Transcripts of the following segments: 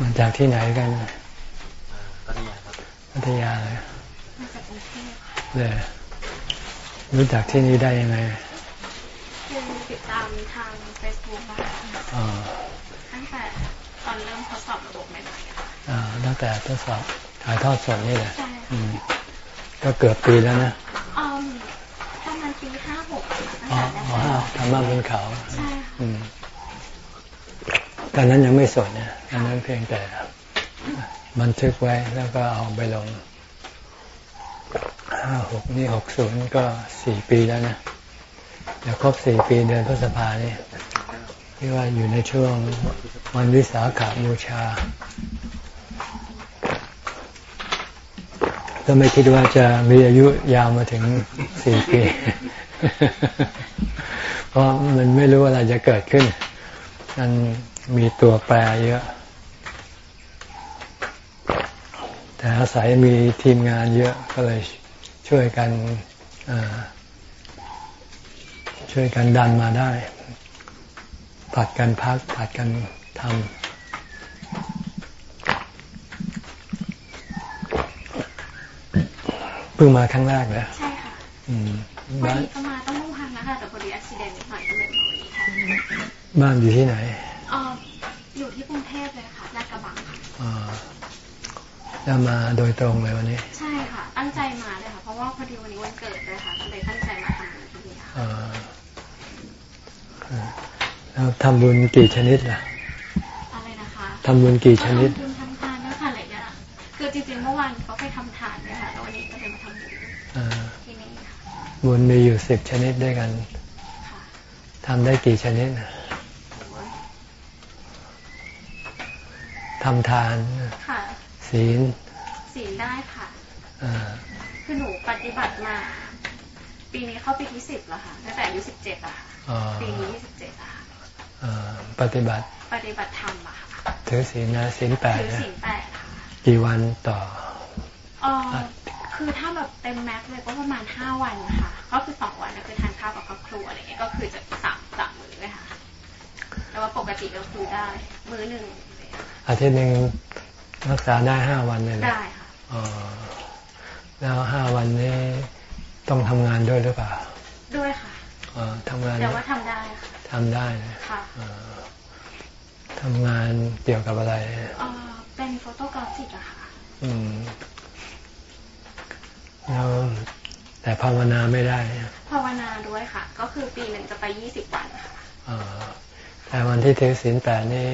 มาจากที่ไหนกันพัทยาครับพัทยาเลยมาจากกรุงเทพเลยรู้จักที่นี่ได้ยังไงคือติดตามทาง Facebook มาอ๋อตั้งแต่ตอนเริ่มทดสอบระบบใหม่ๆอะค่ะอ่าตั้งแต่ทดสอบถ่ายทอดสดนี่แหละใช่อืมก็เกือบปีแล้วนะอืมประมาณปีห้าหกค่ะตั้งอ๋อแต่อ๋อแรกทำมาเป็นเขาๆใช่ค่ะ อืมตอนนั้นยังไม่สดเนี่ยตอนนั้นเพียงแต่บันทึกไว้แล้วก็เอาไปลงห้าหกนี่หกศูนย์ก็สี่ปีแล้วนะเดี๋ยวครบสี่ปีเดือนพฤษภาเนี่ยที่ว่าอยู่ในช่วงวันวิสาขาบูชา ก็ไม่คิดว่าจะมีอายุยาวมาถึงสี่ปี เพราะมันไม่รู้อะไรจะเกิดขึ้น มัน มีตัวแปรเยอะ แต่อาศัยมีทีมงานเยอะก็เลยช่วยกันอ่าช่วยกันดันมาได้ผัดกันพักผัดกันทำเพิ่งมาครั้งแรกเลยใช่ค่ะอืมวันบ้านนี้ก็มาต้องมุ่งพันนะคะแต่พอดีอุบิเหตุนิดหน่อยก็เลยมาวันนี้แทนบ้านอยู่ที่ไหน เอ่ออยู่ที่กรุงเทพเลยค่ะลาดกระบังค่ะ อ่า แล้วมาโดยตรงเลยวันนี้ ใช่ค่ะ ตั้งใจมาเลยค่ะ เพราะว่าพอดีวันนี้วันเกิดเลยค่ะก็เลยตั้งใจมาทำบุญที่นี่ค่ะอ่าแล้วทำบุญกี่ชนิดล่ะอะไรนะคะทำบุญกี่ชนิดก็ทำบุญทำทานด้วยค่ะหลายอย่างคือจริงๆเมื่อวานเขาไปทำทานด้วยค่ะแล้ววันนี้ก็เลยมาทำบุญอ่าที่นี่ค่ะบุญมีอยู่สิบชนิดด้วยกันค่ะทำได้กี่ชนิดน่ะโอ้ยทำทานค่ะ ศีลศีลได้ค่ะอ่าคือหนูปฏิบัติมา ปีนี้เข้าปีที่สิบแล้วค่ะตั้งแต่อายุสิบเจ็ดอะค่ะอ่าปีนี้ยี่สิบเจ็ดอะค่ะอ่าปฏิบัติปฏิบัติธรรมอะค่ะถือศีลนะศีลแปดถือนะศีลแปดค่ะกี่วันต่อเออคือถ้าแบบเต็มแม็กซ์เลยก็ประมาณห้าวันค่ะ ก็คือสองวันก็คือทานข้าวกับครอบครัวอะไรเงี้ยก็คือจะสามสามมื้อเลยค่ะ แต่ว่าปกติก็คือได้ มื้อหนึ่งอะไรเงี้ยอาทิตย์หนึ่ง รักษาได้ห้าวันเลยนะได้ค่ะอ๋อแล้วห้าวันนี้ต้องทำงานด้วยหรือเปล่า ด้วยค่ะอ๋อทำงานแต่ว่าทำได้ค่ะทำได้นะค่ะอ่าทำงานเกี่ยวกับอะไรเออเป็นโฟโตกราฟิกอะค่ะอืมแล้วแต่ภาวนาไม่ได้ ภาวนาด้วยค่ะ ก็คือปีหนึ่งจะไปยี่สิบวันค่ะอ่า แต่วันที่ถือศีลแปดนี่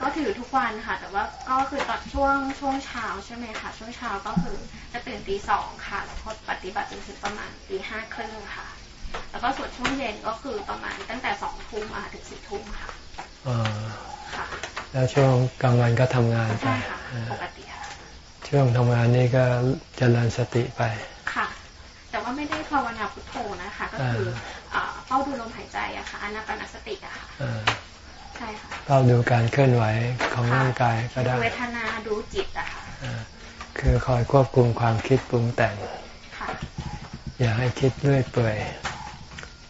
ก็ถือทุกวันค่ะ แต่ว่าก็คือตอนช่วงช่วงเช้าใช่ไหมคะช่วงเช้าก็คือจะตื่นตีสองค่ะแล้วก็ปฏิบัติจนถึงประมาณตีห้าครึ่งค่ะ แล้วก็ส่วนช่วงเย็นก็คือประมาณตั้งแต่สองทุ่มมาถึงสี่ทุ่มค่ะอ่าค่ะ แล้วช่วงกลางวันก็ทำงานไปใช่ค่ะอ่าปกติค่ะช่วงทำงานนี่ก็เจริญสติไปค่ะ แต่ว่าไม่ได้ภาวนาพุทโธนะคะ ก็คืออ่า เฝ้าดูลมหายใจอะค่ะอนาปานสติอะค่ะอ่าใช่ค่ะเฝ้าดูการเคลื่อนไหวของร่างกายก็ได้ดูเวทนาดูจิตอะค่ะอ่าคือคอยควบคุมความคิดปรุงแต่งค่ะอย่าให้คิดเรื่อยเปื่อย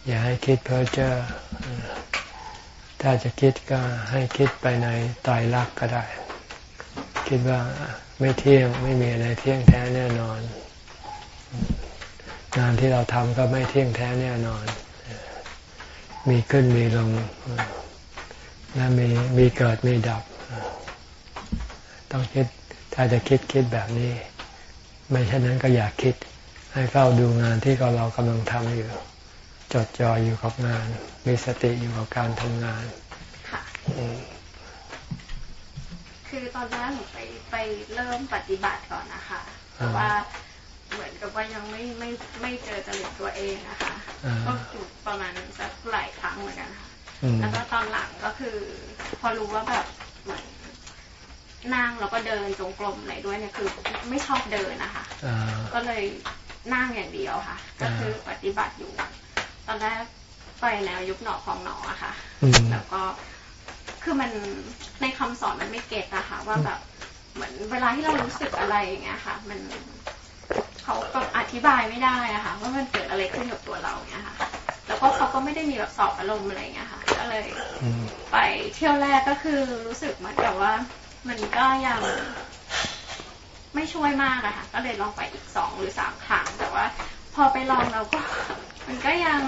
อย่าให้คิดเพ้อเจ้อเออถ้าจะคิดก็ให้คิดไปในไตรลักษณ์ก็ได้ คิดว่าไม่เที่ยงไม่มีอะไรเที่ยงแท้แน่นอน งานที่เราทำก็ไม่เที่ยงแท้แน่นอน มีขึ้นมีลงและมีมีเกิดมีดับ ต้องคิดถ้าจะคิดคิดแบบนี้ ไม่เช่นนั้นก็อยากคิด ให้เฝ้าดูงานที่เรากำลังทำอยู่ จดจ่ออยู่กับงาน มีสติอยู่กับการทำงานค่ะอืมคือตอนแรกหนูไปไปเริ่มปฏิบัติก่อนนะคะแต่ว่า เหมือนกับว่ายังไม่ไม่ไม่เจอจริตตัวเองนะคะอ่าก็อยู่ประมาณสักหลายครั้งเหมือนกันค่ะอืมแล้วก็ตอนหลังก็คือ พอรู้ว่าแบบเหมือนนั่งแล้วก็เดินจงกรมอะไรด้วยเนี่ยคือไม่ชอบเดินนะคะอ่าก็เลยนั่งอย่างเดียวค่ะ ก็คือปฏิบัติอยู่ ตอนแรกไปแนวยุบหนอของหนออะค่ะอืมแล้วก็คือมันในคำสอนมันไม่เก็ตอะค่ะว่าแบบเหมือนเวลาที่เรารู้สึกอะไรอย่างเงี้ยค่ะ มัน เขาก็อธิบายไม่ได้อะค่ะว่ามันเกิดอะไรขึ้นกับตัวเราเงี้ยค่ะ แล้วก็เขาก็ไม่ได้มีแบบสอบอารมณ์อะไรเงี้ยค่ะ ก็เลยอืมไปเที่ยวแรกก็คือรู้สึกเหมือนกับว่า มันก็ยังไม่ช่วยมากอะค่ะ ก็เลยลองไปอีกสองหรือสามครั้งแต่ว่า พอไปลองแล้วก็ มันก็ยัง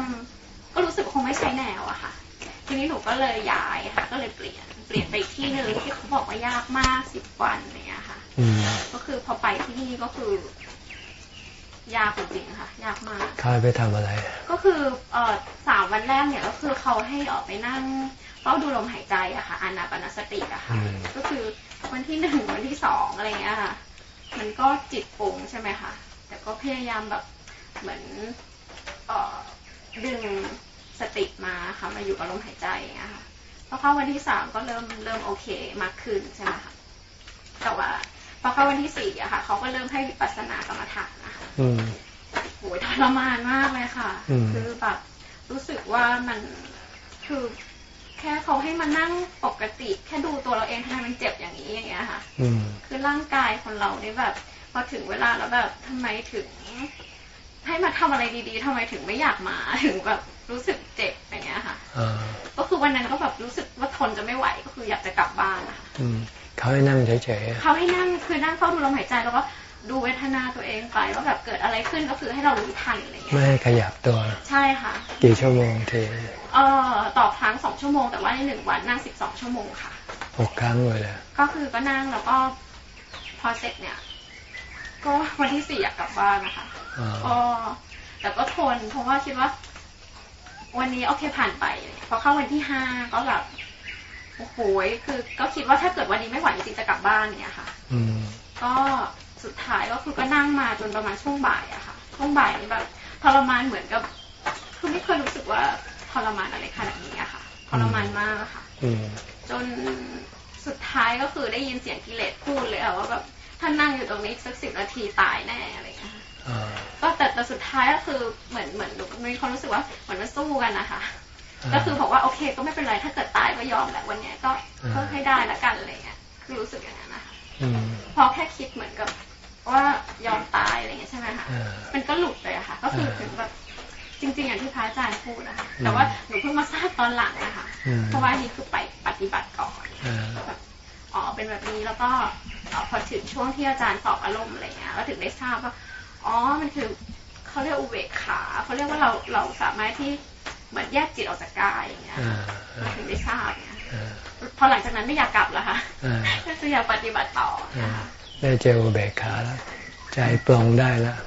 ก็รู้สึกคงไม่ใช่แนวอะค่ะ ทีนี้หนูก็เลยย้ายค่ะ ก็เลยเปลี่ยนเปลี่ยนไปอีกที่หนึ่งที่เขาบอกว่ายากมากสิบวันอะไรเงี้ยค่ะอืมก็คือพอไปที่นี่ก็คือ ยากจริงๆค่ะยากมากเขาไปทำอะไร ก็คือเอ่อสามวันแรกเนี่ยก็คือเขาให้ออกไปนั่งเฝ้าดูลมหายใจอะค่ะอานาปานสติอะค่ะอืมก็คือวันที่หนึ่งวันที่สองอะไรเงี้ยค่ะ มันก็จิตปรุงใช่ไหมคะแต่ก็พยายามแบบเหมือนเอ่อดึงสติมาค่ะมาอยู่กับลมหายใจอย่างเงี้ยค่ะพอเข้าวันที่สามก็เริ่มเริ่มโอเคมากขึ้นใช่ไหมคะแต่ว่า พอเข้าวันที่สี่อะค่ะเขาก็เริ่มให้วิปัสสนากรรมฐานนะคะอืมโหยทรมานมากเลยค่ะอืมคือแบบรู้สึกว่ามันคือแค่เขาให้มานั่งปกติ แค่ดูตัวเราเองทำไมมันเจ็บอย่างนี้อย่างเงี้ยค่ะอืมคือร่างกายคนเราเนี่ยแบบ พอถึงเวลาแล้วแบบทำไมถึง ให้มาทำอะไรดีๆทำไมถึงไม่อยากมาถึงแบบรู้สึกเจ็บอย่างเงี้ยค่ะอ่าก็คือวันนั้นก็แบบรู้สึกว่าทนจะไม่ไหวก็คืออยากจะกลับบ้านนะคะอืม เขาให้นั่งเฉยเขาให้นั่งคือนั่งเฝ้าดูลมหายใจแล้วก็ดูเวทนาตัวเองไปว่าแบบเกิดอะไรขึ้นก็คือให้เรารู้ทันอะไรๆเงี้ไม่ยให้ขยับตัว ใช่ค่ะ กี่ชั่วโมงทีเอ่อต่อครั้งสองชั่วโมงแต่ว่าในหนึ่งวันนั่งสิบสองชั่วโมงค่ะหกครั้งเลยเลยก็คือก็นั่งแล้วก็พอเสร็จเนี่ย ก็วันที่สี่อยากกลับบ้านนะคะอ่าก็แต่ก็ทนเพราะว่าคิดว่า วันนี้โอเคผ่านไปพอเข้าวันที่ห้าก็แบบ โอ้โหคือก็คิดว่าถ้าเกิดวันนี้ไม่ไหวจริงๆจะกลับบ้านเนี่ยค่ะ อืมก็สุดท้ายก็คือก็นั่งมาจนประมาณช่วงบ่ายอะค่ะ ช่วงบ่ายนี่แบบทรมานเหมือนกับคือไม่เคยรู้สึกว่าทรมานอะไรขนาดนี้อะค่ะทรมานมากอะค่ะอืมจนสุดท้ายก็คือได้ยินเสียงกิเลสพูดเลยอะว่าแบบถ้านั่งอยู่ตรงนี้อีกสักสิบนาทีตายแน่อะไรอย่างเงี้ยค่ะอ่าก็แต่แต่สุดท้ายก็คือเหมือนเหมือนหนูมีความรู้สึกว่าเหมือนมันสู้กันนะคะอ่า ก็คือบอกว่าโอเคก็ไม่เป็นไรถ้าเกิดตายก็ยอมแหละวันเนี้ยก็อ่าก็ให้ได้ละกันอะไรเงี้ยคือรู้สึกอย่างนั้นนะคะอืมพอแค่คิดเหมือนกับว่ายอมตายอะไรเงี้ยใช่ไหมคะอ่ามันก็หลุดเลยอะค่ะ ก็คืออ่าถึงแบบจริงๆอย่างที่พระอาจารย์พูดนะคะอืมแต่ว่าหนูเพิ่งมาทราบตอนหลังนะคะอืมเพราะว่านี่คือไปปฏิบัติก่อนอ่าแบบอ๋อเป็นแบบนี้แล้วก็เอ่อพอถึงช่วงที่อาจารย์สอบอารมณ์อะไรเงี้ยก็ถึงได้ทราบว่าอ๋อมันคือเขาเรียกอุเบกขาเขาเรียกว่าเราเราสามารถที่ เหมือนแยกจิตออกจากกายอย่างเงี้ยอ่าเราอ่าถึงได้ทราบเนี่ยอ่าพอหลังจากนั้นไม่อยากกลับแล้วค่ะอ่าก็คืออยากปฏิบัติต่ออ่านะคะได้เจออุเบกขาแล้ว ใจปลงได้แล้ว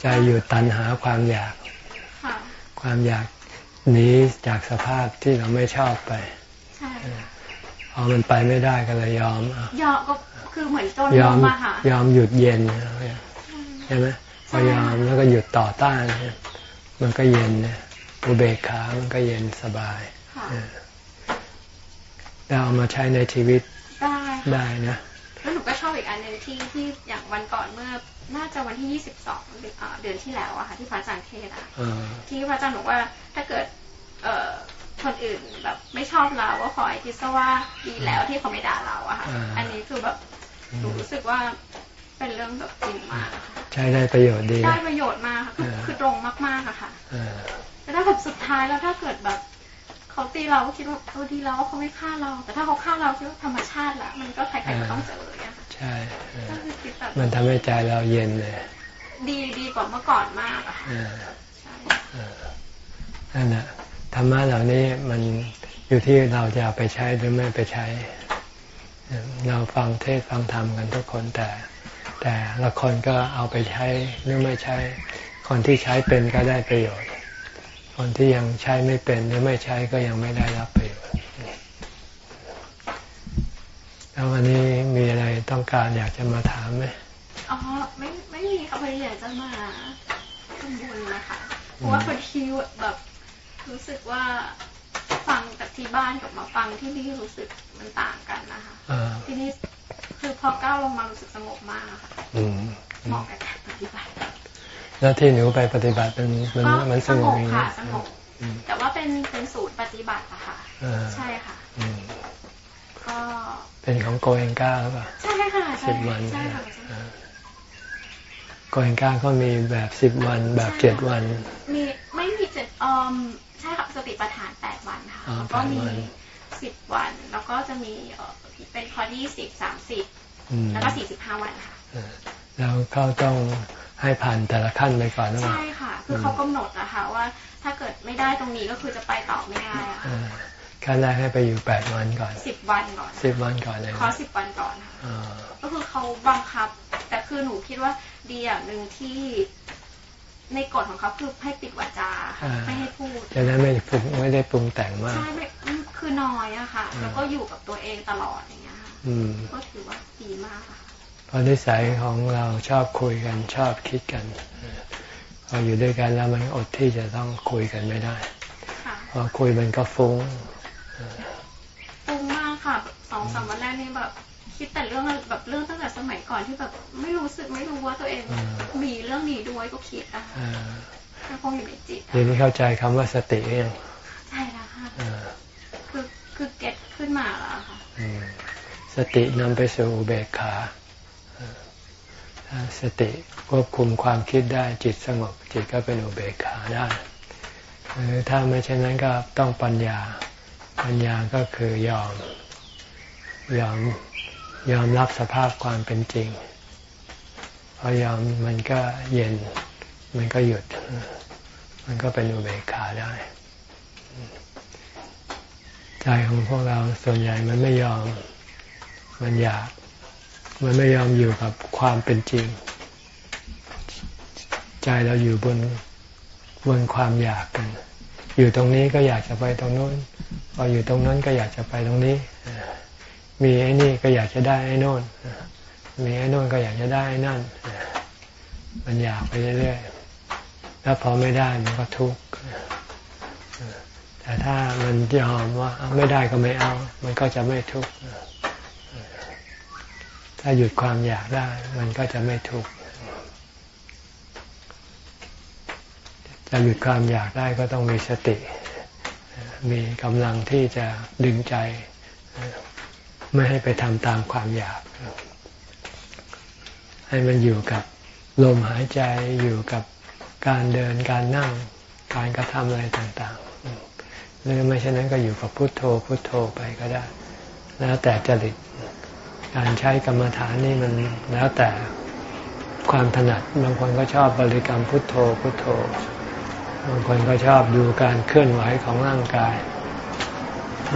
ใจหยุดตัณหาความอยากค่ะความอยากหนีจากสภาพที่เราไม่ชอบไปใช่ค่ะพอมันไปไม่ได้ก็เลยยอมอะยอมก็คือเหมือนจนยลอมงมาค่ะยอมหยุดเย็นใช่ไหมพอยอมแล้วก็หยุดต่อต้านเนี่ยมันก็เย็นเนี่ย อุเบกขา มันก็เย็นสบายค่ะเออแล้วเอามาใช้ในชีวิตได้ค่ะได้นะแล้วหนูก็ชอบอีกอันหนึ่งที่ที่อย่างวันก่อนเมื่อน่าจะวันที่22เดือนอ่าเดือนที่แล้วอะค่ะที่พระอาจารย์เทศน์อะเออที่พระอาจารย์บอกว่าถ้าเกิดเอ่อคนอื่นแบบไม่ชอบเราก็ขอให้คิดซะว่าดีแล้วที่เขาไม่ด่าเราอะค่ะอ่าอันนี้คือแบบหนูรู้สึกว่าเป็นเรื่องแบบจริงมากอะค่ะใช้ได้ประโยชน์ดี ได้นะประโยชน์มากค่ะคืออ่าคือตรงมากๆอะค่ะเออแต่ ถ้าแบบสุดท้ายแล้วถ้าเกิดแบบเขาตีเราก็คิดว่าเออดีแล้วว่าเขาไม่ฆ่าเรา แต่ถ้าเขาฆ่าเราคิดว่าธรรมชาติละมันก็ใครๆก็ต้องเจอเนี่ยค่ะใช่เออก็คือคิดแบบมันทำให้ใจเราเย็นเลย ดีดีกว่าเมื่อก่อนมากอะค่ะเออใช่เออนั่นแหละธรรมะเหล่านี้มันอยู่ที่เราจะเอาไปใช้หรือไม่ไปใช้ เราฟังเทศฟังธรรมกันทุกคนแต่ แต่ละคนก็เอาไปใช้หรือไม่ใช้ คนที่ใช้เป็นก็ได้ประโยชน์ คนที่ยังใช้ไม่เป็นหรือไม่ใช้ก็ยังไม่ได้รับประโยชน์แล้ววันนี้มีอะไรต้องการอยากจะมาถามไหมอ๋อไม่ไม่มีค่ะพอดีอยากจะมาทำบุญนะคะเพราะว่าพอดีแบบรู้สึกว่าฟังจากที่บ้านกับมาฟังที่นี่รู้สึกมันต่างกันนะคะอ่าที่นี่คือพอก้าวลงมารู้สึกสงบมากอะค่ะอืมเหมาะกับการปฏิบัติ แล้วที่หนูไปปฏิบัติมันมันก็มันสสงงบบอย่างนี้ค่ะสงบอืมแต่ว่าเป็นเป็นศูนย์ปฏิบัติอะค่ะอ่าใช่ค่ะอืมก็เป็นของโกเอนก้าหรือเปล่าใช่ค่ะใช่สิบวันใช่ค่ะใช่อ่าโกเอนก้าก็มีแบบสิบวันแบบเจ็ดวัน มีไม่มีเจ็ดออมใช่ค่ะสติปัฏฐานแปดวันค่ะอ๋อแล้วก็มีแปดวันสสิบวัน แล้วก็จะมีเอ่อเป็นคอร์สยี่สิบสามสิบอืมแล้วก็สี่สิบห้าวันค่ะแล้วเขาต้อง ให้ผ่านแต่ละขั้นไปก่อนหรือเปล่าใช่ค่ะ คือเขากำหนดอะค่ะว่า ถ้าเกิดไม่ได้ตรงนี้ก็คือจะไปต่อไม่ได้อะค่ะอ่าขั้นแรกให้ไปอยู่แปดวันก่อนสิบวันก่อนสิบวันก่อนเลยคอร์นะสสิบวันก่อนค่ะอ่าก็คือเขาบังคับ แต่คือหนูคิดว่าดีอย่างหนึ่งที่ในกฎของเขาคือให้ปิดวาจาค่ะไม่ให้พูดจะได้ไม่ปรุงไม่ได้ปรุงแต่งมากใช่ไม่อืมคือน้อยอะค่ะ แล้วก็อยู่กับตัวเองตลอดอย่างเงี้ยค่ะอืมก็ถือว่าดีมากค่ะเพ ราะนิสัยของเราชอบคุยกันชอบคิดกันพออยู่ด้วยกันแล้วมันอดที่จะต้องคุยกันไม่ได้ค่ะพอคุยมันก็ฟุ้งฟุ้งมากค่ะสองสามวันแรกนี่แบบคิดแต่เรื่องแบบเรื่องตั้งแต่สมัยก่อนที่แบบไม่รู้สึกไม่รู้ว่าตัวเองอืมมีเรื่องนี้ด้วยก็คิดอะค่ะอ่ามันคงอยู่ในจิตอะทีนี้เข้าใจคำว่าสติหรือยังใช่แล้วค่ะอ่าคือคือเก็ตขึ้นมาแล้วอะค่ะอืมสตินำไปสู่อุเบกขาอ่าถ้า สติควบคุมความคิดได้จิตสงบ จิตก็เป็นอุเบกขาได้ หรือถ้าไม่เช่นนั้นก็ต้องปัญญา ปัญญาก็คือยอม ยอมยอมรับสภาพความเป็นจริงพอยอมมันก็เย็น มันก็หยุด มันก็เป็นอุเบกขาได้ ใจของพวกเราส่วนใหญ่มันไม่ยอม มันอยาก มันไม่ยอมอยู่กับความเป็นจริง ใจเราอยู่บนบนความอยากกัน อยู่ตรงนี้ก็อยากจะไปตรงนู้นพออยู่ตรงนั้นก็อยากจะไปตรงนี้ มีไอ้นี่ก็อยากจะได้ไอ้โน่นมีไอ้โน่นก็อยากจะได้ไอ้นั่น มันอยากไปเรื่อยๆ แล้วพอไม่ได้มันก็ทุกข์แต่ถ้ามันยอมว่าไม่ได้ก็ไม่เอา มันก็จะไม่ทุกข์ ถ้าหยุดความอยากได้ มันก็จะไม่ทุกข์จะหยุดความอยากได้ก็ต้องมีสติ มีกำลังที่จะดึงใจ ไม่ให้ไปทำตามความอยาก ให้มันอยู่กับลมหายใจอยู่กับการเดินการนั่งการกระทำอะไรต่างๆ หรือไม่เช่นนั้นก็อยู่กับพุทโธพุทโธไปก็ได้ แล้วแต่จริต การใช้กรรมฐานนี่มันแล้วแต่ความถนัด บางคนก็ชอบบริกรรมพุทโธพุทโธ บางคนก็ชอบดูการเคลื่อนไหวของร่างกาย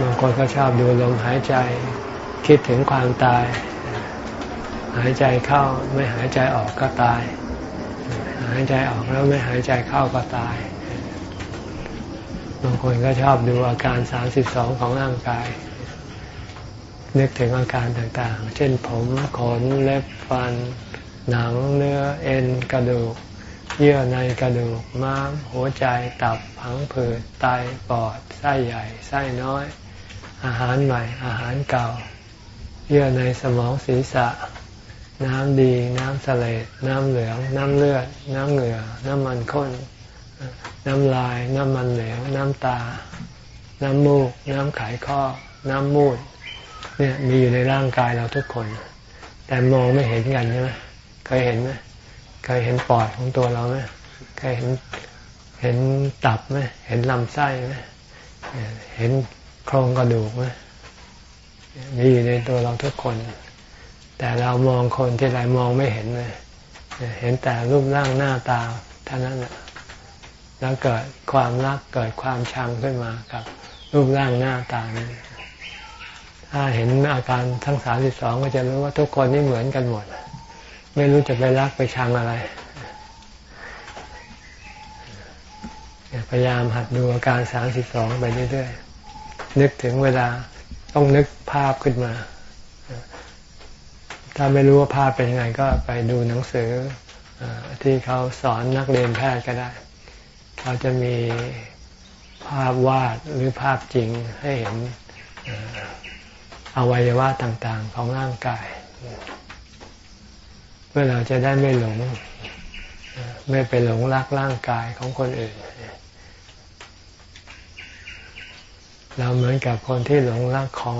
บางคนก็ชอบดูลมหายใจ คิดถึงความตาย หายใจเข้าไม่หายใจออกก็ตาย หายใจออกแล้วไม่หายใจเข้าก็ตาย บางคนก็ชอบดูอาการ32ของร่างกาย นึกถึงอาการต่างๆ เช่นผมขนเล็บฟัน หนังเนื้อเอ็นกระดูก เยื่อในกระดูกม้ามหัวใจตับผังผืดไตปอดไส้ใหญ่ไส้น้อย อาหารใหม่ อาหารเก่า เยื่อในสมองศีรษะ น้ำดี น้ำเสลดน้ำเหลือง น้ำเลือด น้ำเหงื่อ น้ำมันข้น น้ำลาย น้ำมันเหลว น้ำตา น้ำมูก น้ำไขข้อ น้ำมูด เนี่ยมีอยู่ในร่างกายเราทุกคน แต่มองไม่เห็นกันใช่ไหมเคยเห็นไหมเคยเห็นปอดของตัวเราไหมเคยเห็นเห็นตับไหมเห็นลำไส้ไหมเห็นโครงกระดูกไหมมีอยู่ในตัวเราทุกคน แต่เรามองคนที่ไรมองไม่เห็นเลยเห็นแต่รูปร่างหน้าตาเท่านั้นแหละแล้วเกิดความรักเกิดความชังขึ้นมากับรูปร่างหน้าตานี้ ถ้าเห็นอาการทั้งสามสิบสองก็จะรู้ว่าทุกคนนี่เหมือนกันหมด ไม่รู้จะไปรักไปชังอะไรพยายามหัดดูอาการสามสิบสองไปเรื่อยๆนึกถึงเวลาต้องนึกภาพขึ้นมา ถ้าไม่รู้ว่าภาพเป็นยังไงก็ไปดูหนังสืออที่เขาสอนนักเรียนแพทย์ก็ได้ เขาจะมีภาพวาดหรือภาพจริงให้เห็น อวัยวะต่างๆของร่างกาย เพื่อเราจะได้ไม่หลง ไม่ไปหลงรักร่างกายของคนอื่น เราเหมือนกับคนที่หลงรักของ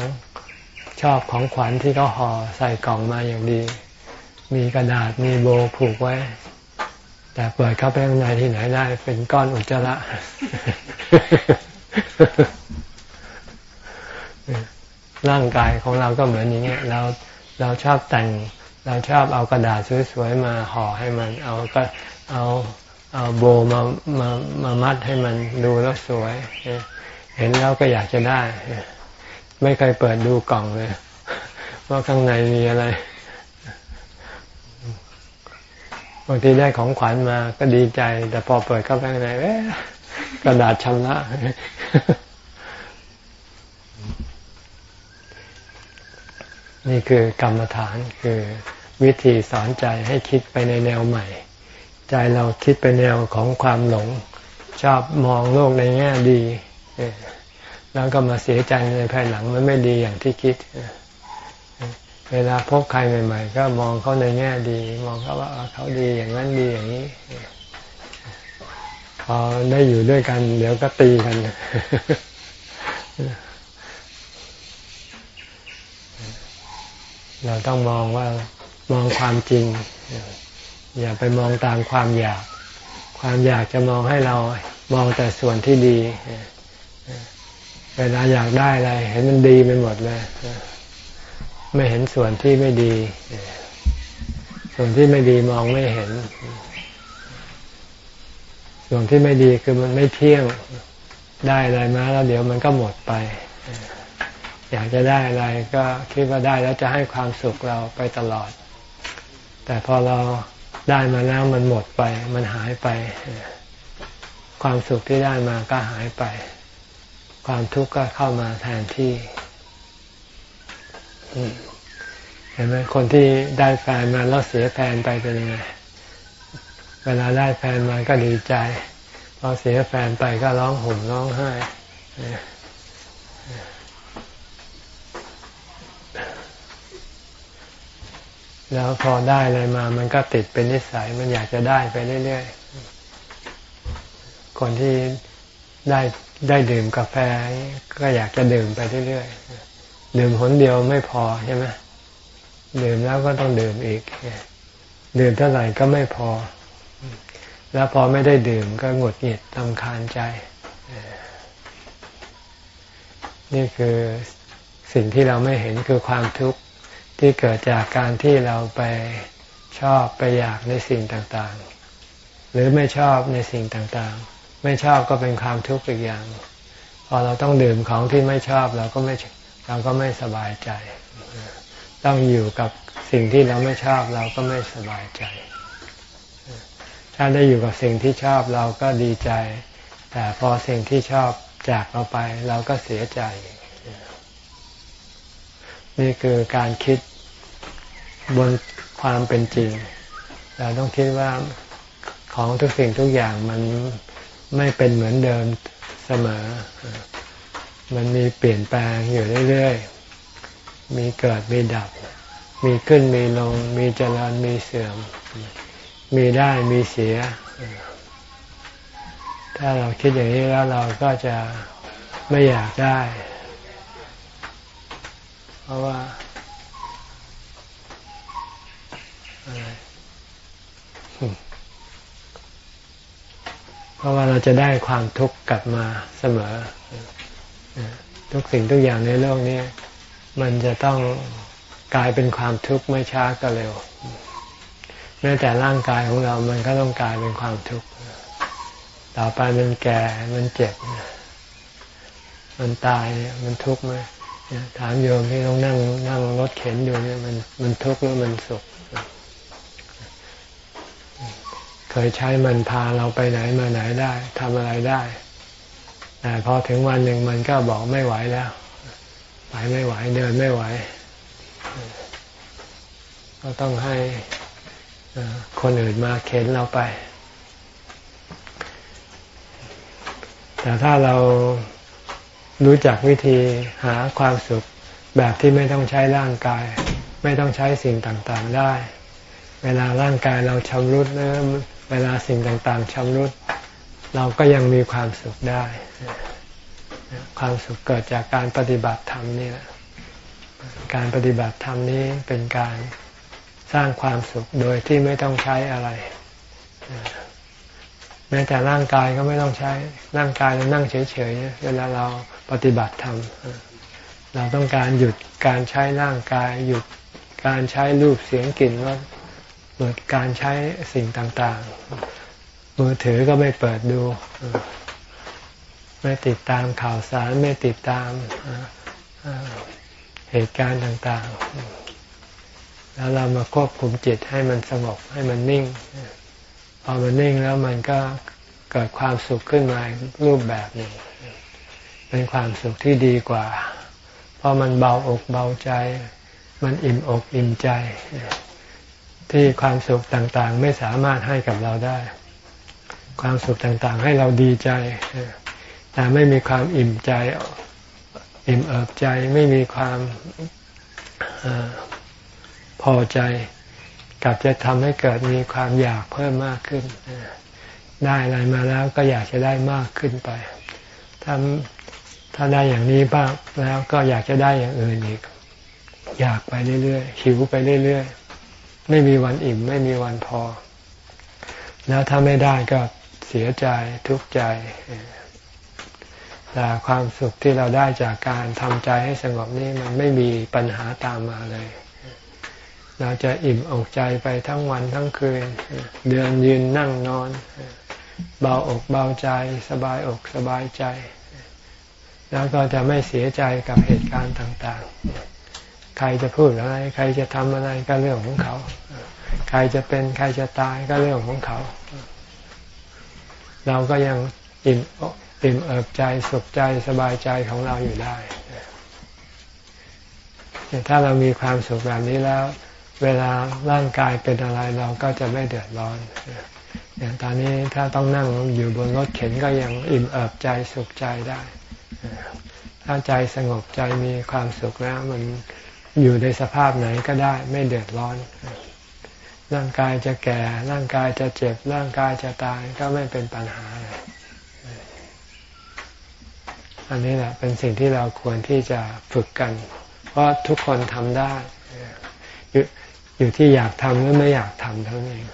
ชอบของขวัญที่เขาห่อใส่กล่องมาอย่างดี มีกระดาษมีโบผูกไว้ แต่เปิดเข้าไปข้างในที่ไหนได้ เป็นก้อนอุจจาระ ร่างกายของเราก็เหมือนอย่างเงี้ยเราเราชอบแต่ง เราชอบเอากระดาษสวยๆมาห่อให้มัน เอาก็เอาเอาโบมามามามัดให้มันดูแล้วสวย เห็นแล้วก็อยากจะได้ ไม่เคยเปิดดูกล่องเลย ว่าข้างในมีอะไรบางทีได้ของขวัญมาก็ดีใจ แต่พอเปิดเข้าไปข้างในเอ๊ะกระดาษชำระ นี่คือกรรมฐานคือวิธีสอนใจให้คิดไปในแนวใหม่ ใจเราคิดไปแนวของความหลง ชอบมองโลกในแง่ดี แล้วก็มาเสียใจในภายหลังมันไม่ดีอย่างที่คิด เวลาพบใครใหม่ ๆ ก็มองเขาในแง่ดี มองเขาว่าเขาดีอย่างนั้นดีอย่างนี้พอได้อยู่ด้วยกัน เดี๋ยวก็ตีกัน เราต้องมองว่ามองความจริง อย่าไปมองตามความอยาก ความอยากจะมองให้เรามองแต่ส่วนที่ดี เวลาอยากได้อะไร เห็นมันดีไปหมดเลย ไม่เห็นส่วนที่ไม่ดี ส่วนที่ไม่ดีมองไม่เห็น ส่วนที่ไม่ดีคือมันไม่เที่ยงได้อะไรมาแล้วเดี๋ยวมันก็หมดไป อยากจะได้อะไรก็คิดว่าได้แล้วจะให้ความสุขเราไปตลอด แต่พอเราได้มาแล้วมันหมดไป มันหายไป ความสุขที่ได้มาก็หายไป ความทุกข์ก็เข้ามาแทนที่เห็นไหมคนที่ได้แฟนมาแล้วเสียแฟนไปเป็นยังไงเวลาได้แฟนมาก็ดีใจพอเสียแฟนไปก็ร้องห่มร้องไห้ แล้วพอได้อะไรมา มันก็ติดเป็นนิสัย มันอยากจะได้ไปเรื่อยๆ คนที่ได้ได้ดื่มกาแฟก็อยากจะดื่มไปเรื่อยๆ ดื่มหนเดียวไม่พอใช่ไหมดื่มแล้วก็ต้องดื่มอีก ดื่มเท่าไหร่ก็ไม่พอ แล้วพอไม่ได้ดื่มก็หงุดหงิดตำคาญใจ นี่คือสิ่งที่เราไม่เห็นคือความทุกข์ ที่เกิดจากการที่เราไปชอบไปอยากในสิ่งต่างๆ หรือไม่ชอบในสิ่งต่างๆ ไม่ชอบก็เป็นความทุกข์อีกอย่าง พอเราต้องดื่มของที่ไม่ชอบเราก็ไม่เราก็ไม่สบายใจ ต้องอยู่กับสิ่งที่เราไม่ชอบเราก็ไม่สบายใจ ถ้าได้อยู่กับสิ่งที่ชอบเราก็ดีใจ แต่พอสิ่งที่ชอบจากเราไปเราก็เสียใจ นี่คือการคิด บนความเป็นจริง เราต้องคิดว่าของทุกสิ่งทุกอย่างมันไม่เป็นเหมือนเดิมเสมอ มันมีเปลี่ยนแปลงอยู่เรื่อยๆ มีเกิดมีดับ มีขึ้นมีลง มีเจริญมีเสื่อม มีได้มีเสีย ถ้าเราคิดอย่างนี้แล้วเราก็จะไม่อยากได้ เพราะว่า เพราะว่าเราจะได้ความทุกข์กลับมาเสมอ ทุกสิ่งทุกอย่างในโลกนี้มันจะต้องกลายเป็นความทุกข์ไม่ช้าก็เร็ว แม้แต่ร่างกายของเรา มันก็ต้องกลายเป็นความทุกข์ ต่อไปมันแก่ มันเจ็บ มันตาย มันทุกข์ไหมถามโยมที่ต้องนั่งนั่งรถเข็นอยู่เนี่ยมันมันทุกข์หรือมันสุข เคยใช้มันพาเราไปไหนมาไหนได้ทำอะไรได้ แต่พอถึงวันหนึ่งมันก็บอกไม่ไหวแล้วไปไม่ไหวเดินไม่ไหว ก็ต้องให้คนอื่นมาเข็นเราไป แต่ถ้าเรารู้จักวิธีหาความสุขแบบที่ไม่ต้องใช้ร่างกาย ไม่ต้องใช้สิ่งต่างๆได้ เวลาร่างกายเราชำรุดหรือ เวลาสิ่งต่างๆชำรุด เราก็ยังมีความสุขได้ ความสุขเกิดจากการปฏิบัติธรรมนี่แหละการปฏิบัติธรรมนี้เป็นการสร้างความสุขโดยที่ไม่ต้องใช้อะไรแม้แต่ร่างกายก็ไม่ต้องใช้ร่างกายเรานั่งเฉยๆเวลาเราปฏิบัติธรรมเราต้องการหยุดการใช้ร่างกายหยุดการใช้รูปเสียงกลิ่นรส หยุดการใช้สิ่งต่างๆ มือถือก็ไม่เปิดดู ไม่ติดตามข่าวสารไม่ติดตามเหตุการณ์ต่างๆ แล้วเรามาควบคุมจิตให้มันสงบให้มันนิ่ง พอมันนิ่งแล้วมันก็เกิดความสุขขึ้นมารูปแบบหนึ่ง เป็นความสุขที่ดีกว่า เพราะมันเบาอกเบาใจ มันอิ่มอกอิ่มใจ ที่ความสุขต่างๆ ไม่สามารถให้กับเราได้ ความสุขต่างๆ ให้เราดีใจ แต่ไม่มีความอิ่มใจ อิ่มเอิบใจ ไม่มีความอพอใจกลับจะทำให้เกิดมีความอยากเพิ่มมากขึ้น ได้อะไรมาแล้วก็อยากจะได้มากขึ้นไป ถ้าถ้าได้อย่างนี้บ้างแล้วก็อยากจะได้อย่างอื่นอีก อยากไปเรื่อยๆหิวไปเรื่อยๆ ไม่มีวันอิ่ม ไม่มีวันพอ แล้วถ้าไม่ได้ก็เสียใจทุกข์ใจแต่ความสุขที่เราได้จากการทำใจให้สงบนี่มันไม่มีปัญหาตามมาเลย เราจะอิ่มอกใจไปทั้งวันทั้งคืน เดินยืนนั่งนอน เบาอกเบาใจ สบายอกสบายใจ แล้วก็จะไม่เสียใจกับเหตุการณ์ต่าง ๆ ใครจะพูดอะไร ใครจะทำอะไรก็เรื่องของเขา ใครจะเป็นใครจะตายก็เรื่องของเขา เราก็ยังอิ่มอิ่มเอิบใจสุขใจสบายใจของเราอยู่ได้ถ้าเรามีความสุขแบบนี้แล้ว เวลาร่างกายเป็นอะไรเราก็จะไม่เดือดร้อนอย่างตอนนี้ถ้าต้องนั่งอยู่บนรถเข็นก็ยังอิ่มเอิบใจสุขใจได้ ถ้าใจสงบใจมีความสุขแล้วมัน อยู่ในสภาพไหนก็ได้ไม่เดือดร้อน ร่างกายจะแก่ ร่างกายจะเจ็บ ร่างกายจะตายก็ไม่เป็นปัญหาเลยอันนี้แหละเป็นสิ่งที่เราควรที่จะฝึกกัน เพราะทุกคนทำได้อยู่อยู่ที่อยากทำหรือไม่อยากทำเท่านั้นเอง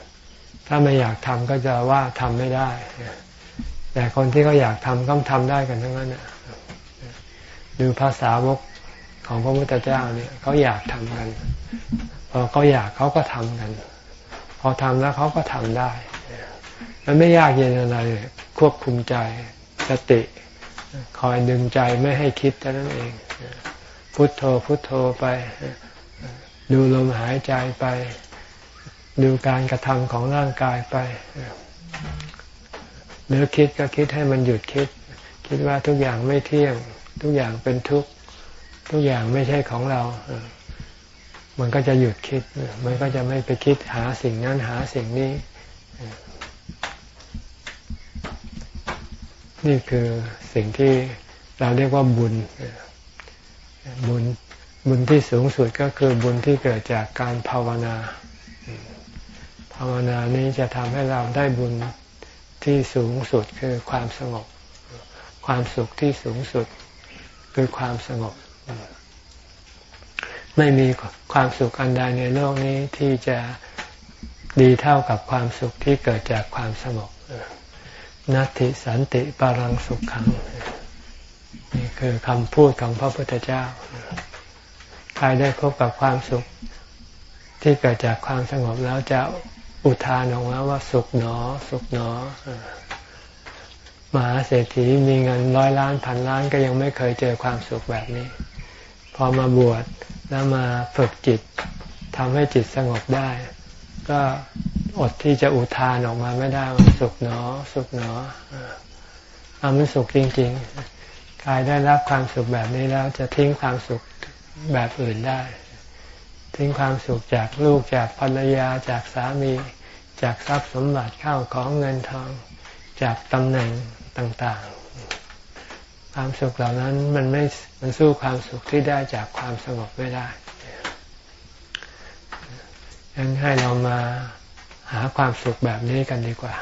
ถ้าไม่อยากทำก็จะว่าทำไม่ได้แต่คนที่เขาอยากทำก็ทำได้กันทั้งนั้นดูภาษาวก ของพระพุทธเจ้าเนี่ยเขาอยากทำกัน พอเขาอยากเขาก็ทำกัน พอทำแล้วเขาก็ทำได้ มันไม่ยากเย็นอะไร ควบคุมใจสติ คอยดึงใจไม่ให้คิดเท่านั้นเอง พุทโธพุทโธไป ดูลมหายใจไป ดูการกระทำของร่างกายไปหรือคิดก็คิดให้มันหยุดคิด คิดว่าทุกอย่างไม่เที่ยง ทุกอย่างเป็นทุกข์ ทุกอย่างไม่ใช่ของเรา มันก็จะหยุดคิด มันก็จะไม่ไปคิดหาสิ่งนั้นหาสิ่งนี้ นี่คือสิ่งที่เราเรียกว่าบุญ บุญบุญที่สูงสุดก็คือบุญที่เกิดจากการภาวนา ภาวนานี้จะทำให้เราได้บุญที่สูงสุดคือความสงบ ความสุขที่สูงสุดคือความสงบ ไม่มีความสุขอันใดในโลกนี้ที่จะดีเท่ากับความสุขที่เกิดจากความสงบนัตติสันติปารังสุขขัง นี่คือคำพูดของพระพุทธเจ้า ใครได้พบกับความสุขที่เกิดจากความสงบแล้วจะอุทานออกมาว่าสุขหนอ สุขหนอมหาเศรษฐีมีเงินร้อยล้านพันล้านก็ยังไม่เคยเจอความสุขแบบนี้ พอมาบวช แล้วมาฝึกจิตทำให้จิตสงบได้ ก็อดที่จะอุทานออกมาไม่ได้ว่าสุขหนอ สุขหนอเอามันสุขจริงๆกายได้รับความสุขแบบนี้แล้วจะทิ้งความสุขแบบอื่นได้ ทิ้งความสุขจากลูกจากภรรยาจากสามี จากทรัพย์สมบัติเข้าของเงินทอง จากตำแหน่งต่างๆ ความสุขเหล่านั้นมันไม่มันสู้ความสุขที่ได้จากความสงบไม่ได้ยังให้เรามาหาความสุขแบบนี้กันดีกว่า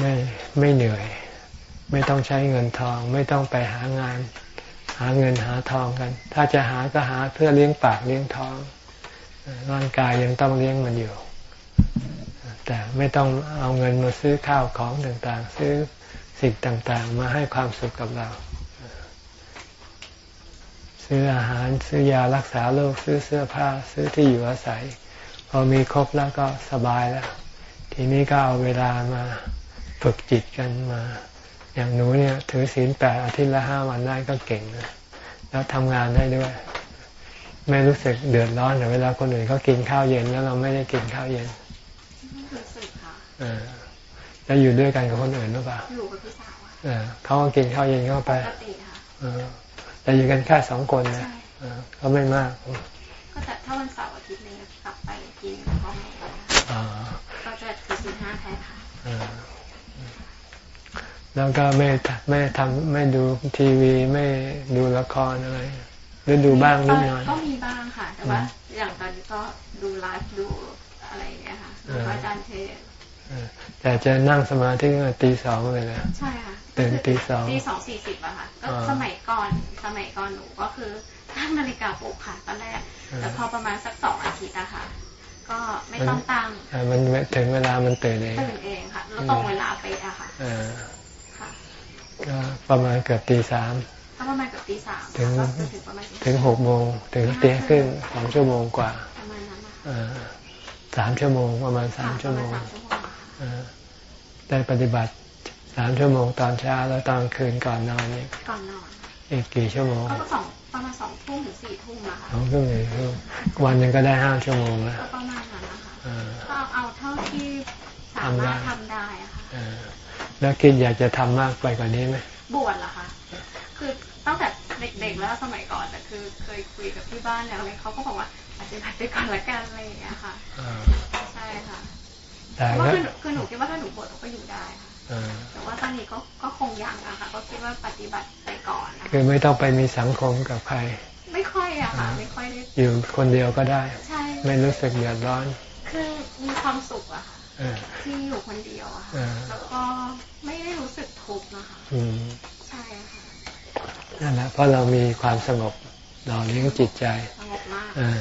ไม่ไม่เหนื่อย ไม่ต้องใช้เงินทอง ไม่ต้องไปหางาน หาเงินหาทองกัน ถ้าจะหาก็หาเพื่อเลี้ยงปากเลี้ยงท้องร่างกายยังต้องเลี้ยงมันอยู่ แต่ไม่ต้องเอาเงินมาซื้อข้าวของต่างๆ ซื้อ สิ่งต่างๆ มาให้ความสุขกับเรา ซื้ออาหารซื้อยารักษาโรคซื้อเสื้อผ้าซื้อที่อยู่อาศัย พอมีครบแล้วก็สบายแล้ว ทีนี้ก็เอาเวลามาฝึกจิตกันมา อย่างหนูเนี่ย ถือศีลแปดอาทิตย์ละห้าวันได้ก็เก่งนะแล้วทำงานได้ด้วย ไม่รู้สึกเดือดร้อนแต่เวลาคนอื่นเขากินข้าวเย็นแล้วเราไม่ได้กินข้าวเย็นรู้สึ กค่ะเออแล้วอยู่ด้วยกันกับคนอื่นหรือเปล่าอยู่กับพี่สาวอะเออเขาก็กินข้าวเย็นเข้าไปปกติค่ะเออแต่อยู่กันแค่สองคนนะใช่เออก็ไม่มาก ก็แต่ถ้าวันเสาร์อาทิตย์นึงกลับไปกินพ่อแม่อ่าก็จะถือศีลห้าแทนค่ะเออแล้วก็ไม่ไม่ทำไม่ดูทีวีไม่ดูละครอะไรหรือดูบ้างนิดหน่อยก็มีบ้างค่ะ แต่ว่าอย่างตอนนี้ก็ดูไลฟ์ดูอะไรอย่างเงี้ยค่ะดูพระอาจารย์เทศน์เออ แต่จะนั่งสมาธิตั้งแต่ตีสองเลยนะใช่ค่ะตื่นตีสองตีสองสี่สิบอะค่ะก็อ่าสมัยก่อนสมัยก่อนหนูก็คือตั้งนาฬิกาปลุกค่ะตอนแรกอ่าแต่พอประมาณสักสองอาทิตย์อะค่ะ ก็ไม่ต้องตั้งเออมันถึงเวลามันตื่นเองตื่นเองค่ะแล้วตรงเวลาเป๊ะอะค่ะเออค่ะก็ประมาณเกือบตีสามก็ประมาณเกือบตีสามถึงก็คือถึงประมาณถึงหกโมงถึงตีขึ้นสองชั่วโมงกว่าประมาณนั้นนะคะเออสามชั่วโมงประมาณสามชั่วโมง ได้ปฏิบัติสามชั่วโมงตอนเช้าแล้วตอนคืนก่อนนอนอีกก่อนนอนอีกกี่ชั่วโมงก็สองประมาณสองทุ่มถึงสี่ทุ่มอะค่ะสองชั่วโมงวันหนึ่งก็ได้ห้าชั่วโมงแล้วก็ประมาณนั้นนะคะเออก็เอาเท่าที่สามารถทำได้อะค่ะเออแล้วคิดอยากจะทำมากไปกว่านี้ไหมบวชเหรอคะคือตั้งแต่เด็กๆแล้วสมัยก่อนแต่คือเคยคุยกับที่บ้านแล้วเนี่ยเขาก็บอกว่าปฏิบัติไปก่อนละกันอะไรอย่างเงี้ยค่ะเออใช่ค่ะ แต่เพราะว่าก็คือหนูคือหนูคิดว่าถ้าหนูบวชหนูก็อยู่ได้ค่ะเออแต่ว่าตอนนี้ก็ก็คงยังอะค่ะก็คิดว่าปฏิบัติไปก่อนนะคือไม่ต้องไปมีสังคมกับใคร ไม่ค่อยอะค่ะไม่ค่อยได้อยู่คนเดียวก็ได้ใช่ไม่รู้สึกเดือดร้อน คือมีความสุขอะค่ะเออที่อยู่คนเดียวอะค่ะอ่าแล้วก็ไม่ได้รู้สึกทุกข์นะคะอืมใช่ค่ะนั่นแหละเพราะเรามีความสงบหล่อเลี้ยงจิตใจสงบมากเออ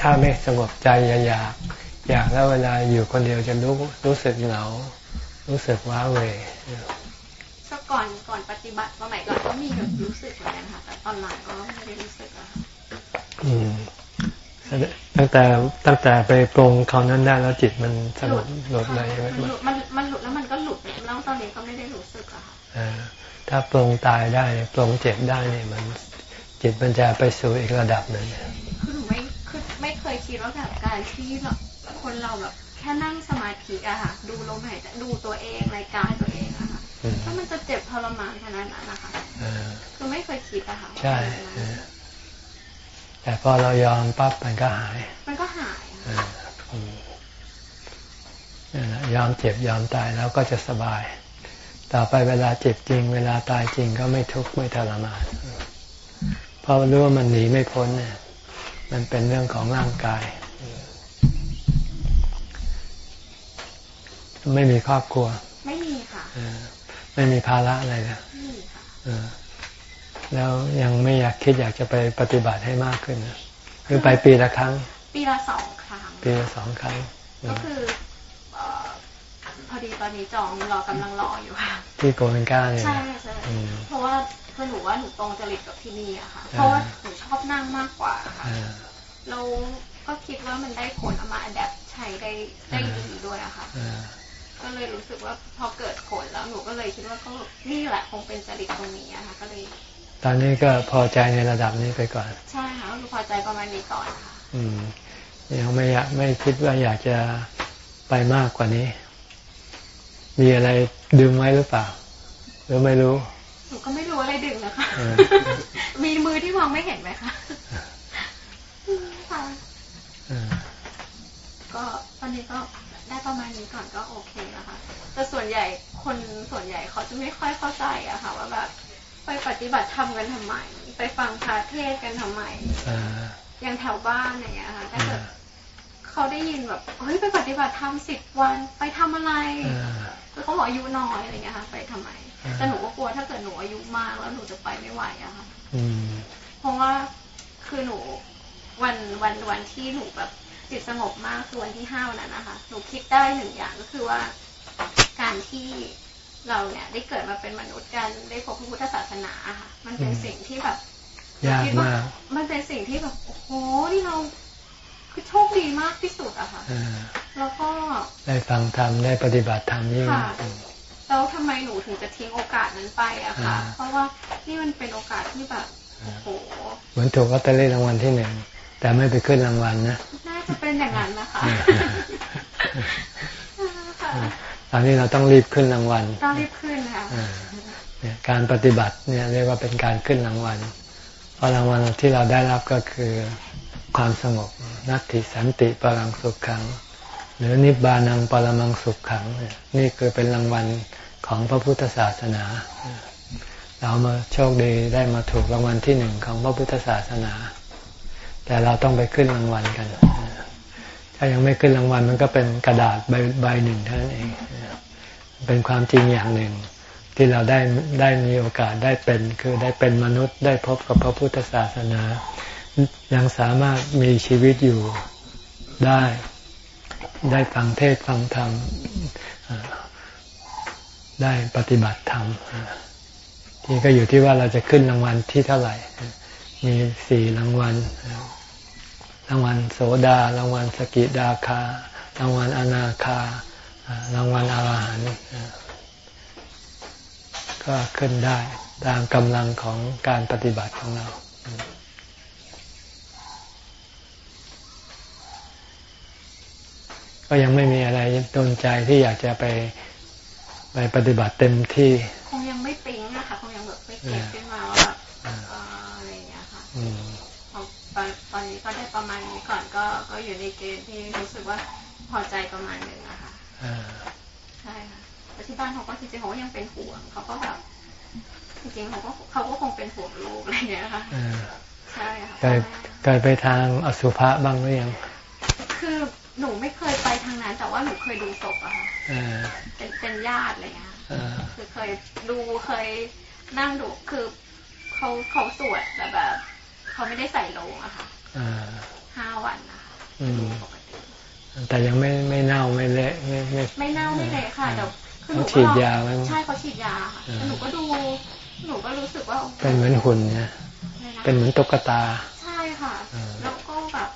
ถ้าไม่สงบใจอย่าอยาก อยากแล้วเวลาอยู่คนเดียวจะรู้รู้สึกเหงา รู้สึกว้าเหวก็ก่อนก่อนปฏิบัติสมัยก่อนก็มีแบบรู้สึกเหมือนกันค่ะแต่ตอนหลังก็ไม่ได้รู้สึกอะค่ะอืมตั้งแต่ตั้งแต่ไปปรงเขานั้นได้แล้วจิตมันสงบหลุดเลยใช่ไหมมันหลุดมันมันหลุดแล้วมันก็หลุดแล้วตอนนี้ก็ไม่ได้รู้สึกอะค่ะเออถ้าปรงตายได้ปรงเจ็บได้เนี่ยมันจิตมันจะไปสู่อีกระดับหนึ่ง ยคิดว่าแบบการที่แบบคนเราแบบแค่นั่งสมาธิอะค่ะ ดูลมหายใจดูตัวเองในกายตัวเองอะค่ะอืมถ้ามันจะเจ็บทรมานขนาดนั้นนะคะเออคือไม่เคยคิดอะค่ะใช่เออแต่พอเรายอมปั๊บมันก็หาย มันก็หายเออะออืมนั่นแหละยอมเจ็บยอมตายแล้วก็จะสบาย ต่อไปเวลาเจ็บจริง เวลาตายจริงก็ไม่ทุกข์ไม่ทรมาน เพราะรู้ว่ามันหนีไม่พ้นเนี่ย มันเป็นเรื่องของร่างกาย ไม่มีครอบครัว ไม่มีค่ะเออไม่มีภาระอะไรนะไม่มีค่ะเออแล้วยังไม่อยากคิดอยากจะไปปฏิบัติให้มากขึ้นนะหรือไปปีละครั้ง ปีละสองครั้ง ปีละสองครั้ง ก็คือเอ่อพอดีตอนนี้จองรอกำลังรออยู่ค่ะ ที่โกเอนกาเนี่ยใช่นะใช่อืมเพราะว่า คือหนูว่าหนูตรงจริตกับที่นี่อะค่ะอ่าเพราะว่าหนูชอบนั่งมากกว่าค่ะอ่าเราก็คิดว่ามันได้ผลเอามาอัดแอปใช้ได้ได้ดีด้วยอะค่ะอ่าก็เลยรู้สึกว่าพอเกิดผลแล้วหนูก็เลยคิดว่าก็นี่แหละคงเป็นจริตตรงนี้อะค่ะ ก็เลย ตอนนี้ก็พอใจในระดับนี้ไปก่อน ใช่ค่ะก็คือพอใจประมาณนี้ก่อนค่ะอืมยังไม่อยากไม่คิดว่าอยากจะไปมากกว่านี้ มีอะไรดึงไว้หรือเปล่า หรือไม่รู้ห นูก็ไม่รู้อะไรดึงนะคะเออมีมือที่มองไม่เห็นไหมคะค่ะอ่าก็ตอนนี้ก็ได้ประมาณนี้ก่อนก็โอเคแล้วค่ะแต่ส่วนใหญ่คนส่วนใหญ่เขาจะไม่ค่อยเข้าใจอะค่ะ ว่าแบบไปปฏิบัติธรรมกันทำไม ไปฟังพระเทศน์กันทำไมอ่าอย่างแถวบ้านอย่างเงี้ยค่ะถ้าเกิดเขาได้ยินแบบเฮ้ยไปปฏิบัติธรรมสิบวันไปทำอะไรอ่า คือเขาบอกอายุน้อยอะไรเงี้ยค่ะ ไปทำไมอ่าแต่หนูก็กลัวถ้าเกิดหนูอายุมากแล้วหนูจะไปไม่ไหวอะค่ะอืมเพราะว่าคือหนูวันวันวันที่หนูแบบจิตสงบมากคือวันที่ห้าวันนั้นนะคะหนูคิดได้หนึ่งอย่างก็คือว่าการที่เราเนี่ยได้เกิดมาเป็นมนุษย์กันได้พบพระพุทธศาสนาค่ะ มันเป็นสิ่งที่แบบยากมากมันเป็นสิ่งที่แบบโอ้โหที่เราคือโชคดีมากที่สุดอะค่ะอ่า แล้วก็ได้ฟังธรรมได้ปฏิบัติธรรมยิ่งค่ะแล้วทำไมหนูถึงจะทิ้งโอกาสนั้นไปอะคะอ่าเพราะว่านี่มันเป็นโอกาสที่แบบโอ้โหเหมือนถูกลอตเตอรี่รางวัลที่หนึ่งแต่ไม่ไปขึ้นรางวัลนะน่าจะเป็นอย่างนั้นนะคะค่ะตอนนี้เราต้องรีบขึ้นรางวัลต้องรีบขึ้นค่ะอ่าเนี่ยการปฏิบัติเนี่ยเรียกว่าเป็นการขึ้นรางวัลเพราะรางวัลที่เราได้รับก็คือความสงบนัตติสันติปรังสุขขัง หรือนิบานังปรมังสุขขังนี่ยนี่คือเป็นรางวัลของพระพุทธศาสนา เรามาโชคดีได้มาถูกรางวัลที่หนึ่งของพระพุทธศาสนา แต่เราต้องไปขึ้นรางวัลกัน ถ้ายังไม่ขึ้นรางวัลมันก็เป็นกระดาษใบใบหนึ่งเท่านั้นเอง เป็นความจริงอย่างหนึ่ง ที่เราได้ได้มีโอกาสได้เป็น คือได้เป็นมนุษย์ได้พบกับพระพุทธศาสนา ยังสามารถมีชีวิตอยู่ได้ ได้ฟังเทศฟังธรรมได้ปฏิบัติธรรมอ่าที่ก็อยู่ที่ว่าเราจะขึ้นรางวัลที่เท่าไหร่ มีสี่รางวัล รางวัลโสดา รางวัลสกิดาคา รางวัลอนาคา รางวัลอรหันต์ก็ขึ้นได้ตามกำลังของการปฏิบัติของเรา ก็ยังไม่มีอะไรดนใจที่อยากจะไปไปปฏิบัติเต็มที่ คงยังไม่ปิ๊งอะค่ะคงยังแบบไม่เก็บขึ้นมาว่าแบบเอ่ออะไรอย่างเงี้ยค่ะอืมพอตอนตอนนี้ก็ได้ประมาณนี้ก่อนก็ก็อยู่ในเกณฑ์ที่รู้สึกว่าพอใจประมาณหนึ่งอะค่ะอ่าใช่ค่ะแต่ที่บ้านเขาก็จริงๆเขาก็ยังเป็นห่วงเขาก็แบบจริงๆเขาก็เขาก็คงเป็นห่วงลูกอะไรอย่างเงี้ยค่ะอ่าใช่ค่ะเคยเคยไปทางอสุภะบ้างหรือยังคือหนูไม่เคยไปทาง นั้นแต่ว่าหนูเคยดูศพอะค่ะอ่าเป็นเป็นญาติอะไรเงี้ยค่ะอ่าคือเคยดูเคยนั่งดูคือเขาเขาสวดแต่แบบเขาไม่ได้ใส่โลงอะค่ะอ่าห้าวันนะคะอืมดูปกติแต่ยังไม่ไม่เน่าไม่เละไม่ไม่ไม่เน่าไม่เลยค่ะแต่คือหนูเขาฉีก็ดยาไว้ใช่เขาฉีดยาค่ะอ่าแต่หนูก็ดู หนูก็รู้สึกว่าเป็นเหมือนหุ่นเนี่ยเป็นเหมือนตุ๊กตา ใช่ค่ะอ่าแล้วก็แบบ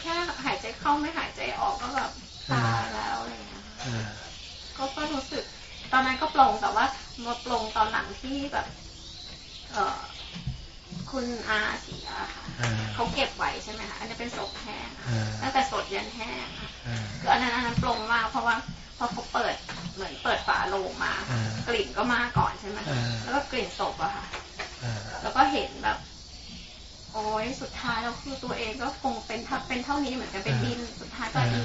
แค่หายใจเข้าไม่หายใจออกก็แบบ ตายแล้วอะไรอย่างเงี้ยค่ะอ่าก็ก็รู้สึก ตอนนั้นก็ปลงแต่ว่ามาปลงตอนหลังที่แบบ เออคุณอาเสียค่ะอ่าเขาเก็บไว้ใช่ไหมคะอันนี้เป็นศพแห้งอ่าตั้งแต่สดยันแห้งค่ะอ่าคืออันนั้นอันนั้นปลงมากเพราะว่าพอเขาเปิดเหมือนเปิดฝาโลงมาอ่ากลิ่นก็มาก่อนใช่ไหมอ่าแล้วก็กลิ่นศพอะค่ะอ่าแล้วก็เห็นแบบ โอ้ยสุดท้ายเราคือตัวเองก็คงเป็นทัเป็นเท่านี้เหมือนกันเป็นดินสุดท้ายก็อิ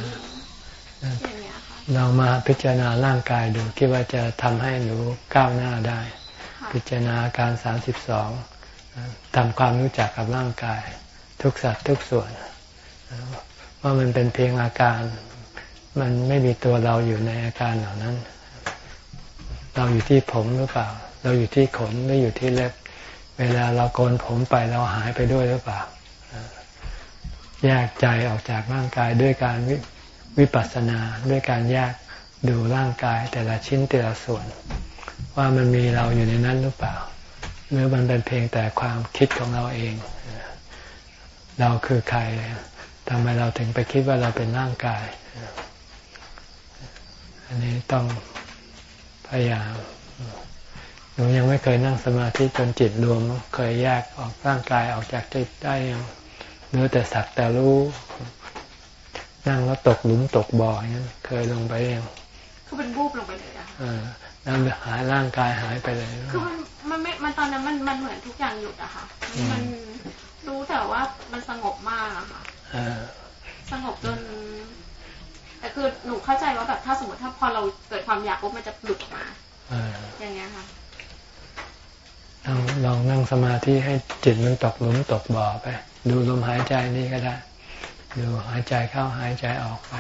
นอย่างเงี้ยค่ะเรามาพิจารณาร่างกายดูคิดว่าจะทำให้หนูก้าวหน้าได้ค่ะพิจารณาอาการสามสิบสองทำความรู้จักกับร่างกาย ทุกสัตว์ทุกส่วน ว่ามันเป็นเพียงอาการ มันไม่มีตัวเราอยู่ในอาการเหล่านั้น เราอยู่ที่ผมหรือเปล่า เราอยู่ที่ขนหรืออยู่ที่เล็บ เวลาเราโกนผมไปเราหายไปด้วยหรือเปล่าแยกใจออกจากร่างกายด้วยการ วิปัสสนาด้วยการแยกดูร่างกายแต่ละชิ้นแต่ละส่วน ว่ามันมีเราอยู่ในนั้นหรือเปล่า หรือมันเป็นเพียงแต่ความคิดของเราเอง เราคือใครทำไมเราถึงไปคิดว่าเราเป็นร่างกาย อันนี้ต้องพยายามหนูยังไม่เคยนั่งสมาธิจนจิตรวม เคยแยกออกร่างกายออกจากจิตได้ยังหรือแต่สักแต่รู้ นั่งแล้วตกหลุมตกบ่ออย่างนั้นเคยลงไปยังคือเป็นบูบลงไปเลยอะค่ะเออนั่งหายร่างกายหายไปเลย คือมันมันไม่ มันตอนนั้นมันมันเหมือนทุกอย่างหยุดอะค่ะอืมมันรู้แต่ว่ามันสงบมากอะค่ะเออสงบจนแต่คือหนูเข้าใจว่าแบบถ้าสมมติถ้าพอเราเกิดความอยากปุ๊บมันจะหลุดออกมาเอออย่างเงี้ยค่ะลองลองนั่งสมาธิให้จิตมันตกหลุมตกบ่อไป ดูลมหายใจนี่ก็ได้ ดูหายใจเข้าหายใจออกไป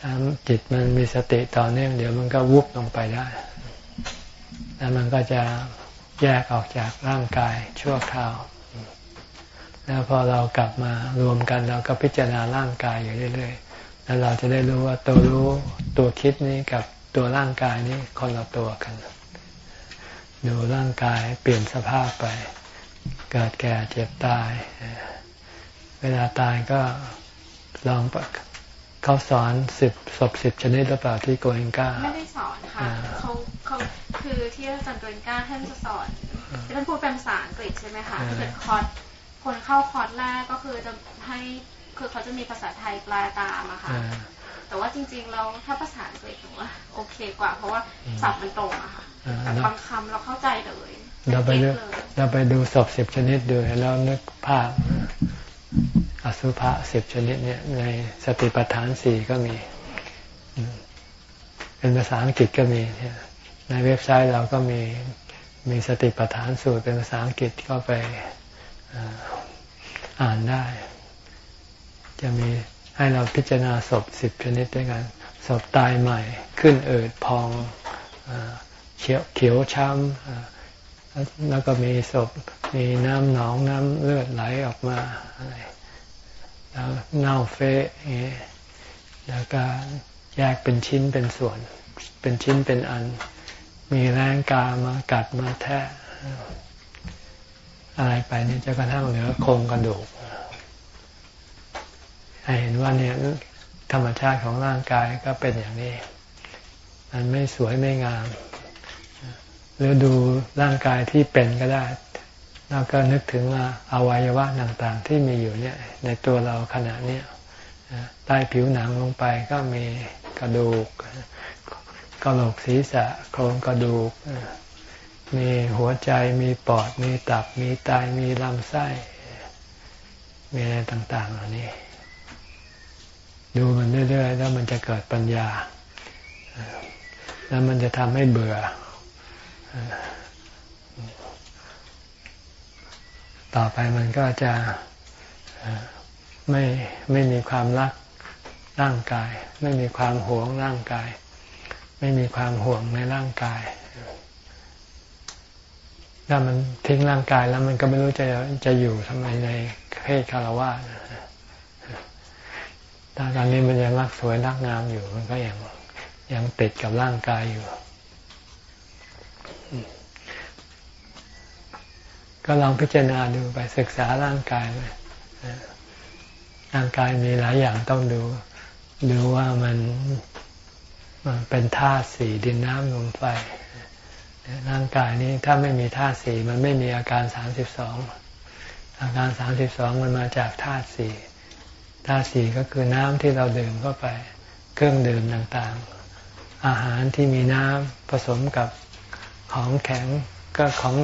ถ้าจิตมันมีสติต่อเนื่องเดี๋ยวมันก็วุบลงไปได้ แล้วมันก็จะแยกออกจากร่างกายชั่วคราว แล้วพอเรากลับมารวมกันเราก็พิจารณาร่างกายอยู่เรื่อยๆ แล้วเราจะได้รู้ว่าตัวรู้ตัวคิดนี้กับตัวร่างกายนี้คนละตัวกัน ดูร่างกายเปลี่ยนสภาพไป เกิดแก่เจ็บตาย เวลาตายก็ลองเขาสอนสิบศพสิบชนิดหรือเปล่าที่โกเอนก้า ไม่ได้สอนค่ะเขาเขาคือที่อาจารย์โกเอนก้าท่านจะสอนท่านพูดเป็นภาษาอังกฤษใช่ไหมคะถ้าเกิดคอร์สคนเข้าคอร์สแรกก็คือจะให้คือเขาจะมีภาษาไทยปลายตามอะค่ะแต่ว่าจริงๆเราถ้าภาษาอังกฤษถือว่าโอเคกว่า เพราะว่าศัพท์มันตรงอะค่ะแต่บางคำเราเข้าใจเลยเราไปดูเราไปดูศพสิบชนิดดูแล้วนึกภาพ อสุภะสิบชนิดเนี่ยในสติปัฏฐานสี่ก็มี เป็นภาษาอังกฤษก็มี ในเว็บไซต์เราก็มีมีสติปัฏฐานสูตรเป็นภาษาอังกฤษก็ไปอ่านได้ จะมีให้เราพิจารณาศพสิบชนิดด้วยกันศพตายใหม่ ขึ้นเอิดพองเขียวเขียวช้ำ แล้วก็มีศพมีน้ำหนองน้ำเลือดไหลออกมาแล้วเน่าเฟะแล้วก็แยกเป็นชิ้นเป็นส่วน เป็นชิ้นเป็นอัน มีแรงกามากัดมาแทะอะไรไปเนี่ยจะกระทั่งเหลือโครงกระดูกให้เห็นว่าเนี่ยธรรมชาติของร่างกายก็เป็นอย่างนี้ มันไม่สวยไม่งาม หรือดูร่างกายที่เป็นก็ได้ แล้วก็นึกถึงว่าอวัยวะต่างๆ ที่มีอยู่เนี่ยในตัวเราขณะนี้ใต้ผิวหนังลงไปก็มีกระดูกกระโหลกศีรษะโครงกระดูก มีหัวใจมีปอด มีตับ มีไตมีลำไส้ มีอะไรต่างๆเหล่านี้ ดูมันเรื่อยๆ แล้วมันจะเกิดปัญญา แล้วมันจะทำให้เบื่อ ต่อไปมันก็จะไม่ไม่มีความรักร่างกาย ไม่มีความหวงร่างกาย ไม่มีความห่วงในร่างกายถ้ามันทิ้งร่างกายแล้วมันก็ไม่รู้จะจะอยู่ทำไมในเพศคารวะถ้าตอนนี้มันยังรักสวยรักงามอยู่ มันก็ยังยังติดกับร่างกายอยู่ ก็ลองพิจารณาดูไปศึกษาร่างกายไปร่างกายมีหลายอย่างต้องดู ดูว่ามันมันเป็นธาตุสี่ดินน้ำลมไฟ ร่างกายนี้ถ้าไม่มีธาตุสี่มันไม่มีอาการสามสิบสองอาการสามสิบสองมันมาจากธาตุสี่ธาตุสี่ก็คือน้ำที่เราดื่มเข้าไป เครื่องดื่มต่างๆ อาหารที่มีน้ำผสมกับของแข็งก็ของ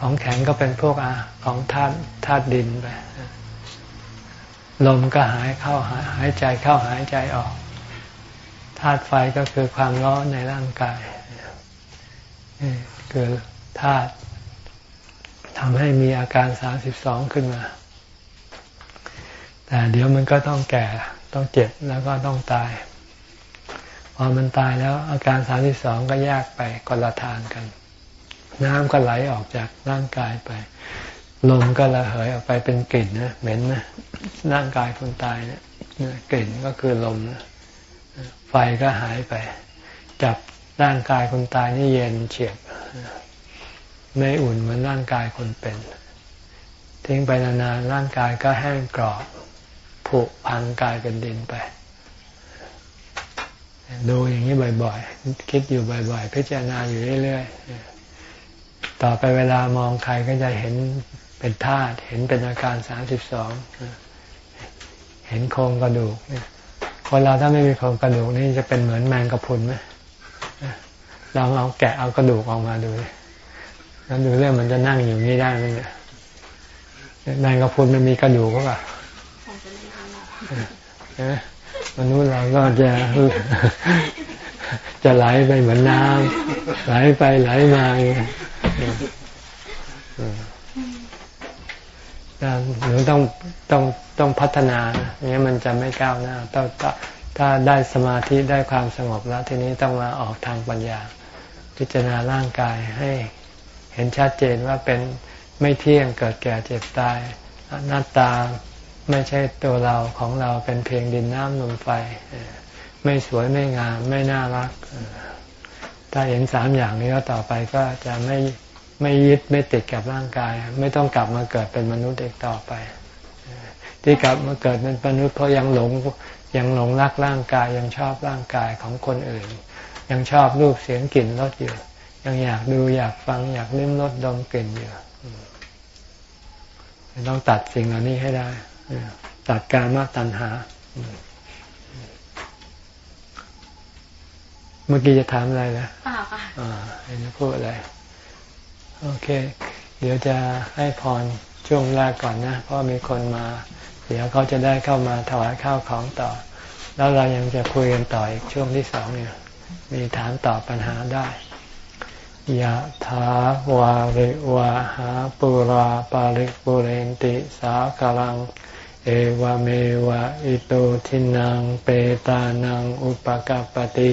ของแข็งก็เป็นพวกอาของธาตุธาตุดินไปลมก็หายเข้าหายหายใจเข้าหายใจออกธาตุไฟก็คือความร้อนในร่างกายนี่คือธาตุทำให้มีอาการสามสิบสองขึ้นมา แต่เดี๋ยวมันก็ต้องแก่ต้องเจ็บแล้วก็ต้องตาย พอมันตายแล้วอาการสามสิบสองก็แยกไปคนละทางกัน น้ำก็ไหลออกจากร่างกายไป ลมก็ระเหยออกไปเป็นกลิ่นนะเหม็นนะร่างกายคนตายเนี่ยกลิ่นก็คือลมนะไฟก็หายไป จับร่างกายคนตายนี่เย็นเฉียบไม่อุ่นเหมือนร่างกายคนเป็น ทิ้งไปนานๆร่างกายก็แห้งกรอบผุพังกายเป็นดินไปดูอย่างนี้บ่อย ๆ คิดอยู่บ่อย ๆ พิจารณาอยู่เรื่อย ๆ ต่อไปเวลามองใครก็จะเห็นเป็นธาตุเห็นเป็นอาการสามสิบสองเห็นโครงกระดูกคนเราถ้าไม่มีโครงกระดูกนี่จะเป็นเหมือนแมงกะพรุนไหมลองเอาแกะเอากระดูกออกมาดูแล้วดูเรื่องมันจะนั่งอยู่นี่ได้ไหมเนี่ยแมงกะพรุนมันมีกระดูกก็ป่ะมนุษย์เราก็จะจะไหลไปเหมือนน้ำไหลไปไหลมา หรือต้องต้องต้องพัฒนาเนี้ยมันจะไม่ก้าวหน้าต้องถ้าได้สมาธิได้ความสงบแล้ว ทีนี้ต้องมาออกทางปัญญา พิจารณาร่างกายให้เห็นชัดเจนว่าเป็นไม่เที่ยงเกิดแก่เจ็บตายหน้าตาไม่ใช่ตัวเราของเราเป็นเพียงดินน้ำลมไฟ ไม่สวยไม่งาม ไม่น่ารัก ถ้าเห็นสามอย่างนี้แล้วต่อไปก็จะไม่ ไม่ยึดไม่ติดกับร่างกาย ไม่ต้องกลับมาเกิดเป็นมนุษย์อีกต่อไป ที่กลับมาเกิดเป็นมนุษย์เพราะยังหลงยังหลงรักร่างกายยังชอบร่างกายของคนอื่น ยังชอบรูปเสียงกลิ่นรสอยู่ ยังอยากดูอยากฟังอยากลิ้มรสดมกลิ่นอยู่ต้องตัดสิ่งเหล่านี้ให้ได้ตัดการมาตัณหา เมื่อกี้จะถามอะไรนะป่าค่ะอ่าเห็นพูดอะไร โอเค เดี๋ยวจะให้พรช่วงแรกก่อนนะ เพราะมีคนมา เดี๋ยวเขาจะได้เข้ามาถวายข้าวของต่อ แล้วเรายังจะคุยกันต่ออีกช่วงที่สองเนี่ย มีถามตอบปัญหาได้ยะถาวาริวาหาปุราปาริกปุเรนติสากลัง เอวเมวะอิโตทินังเปตานังอุปกปติ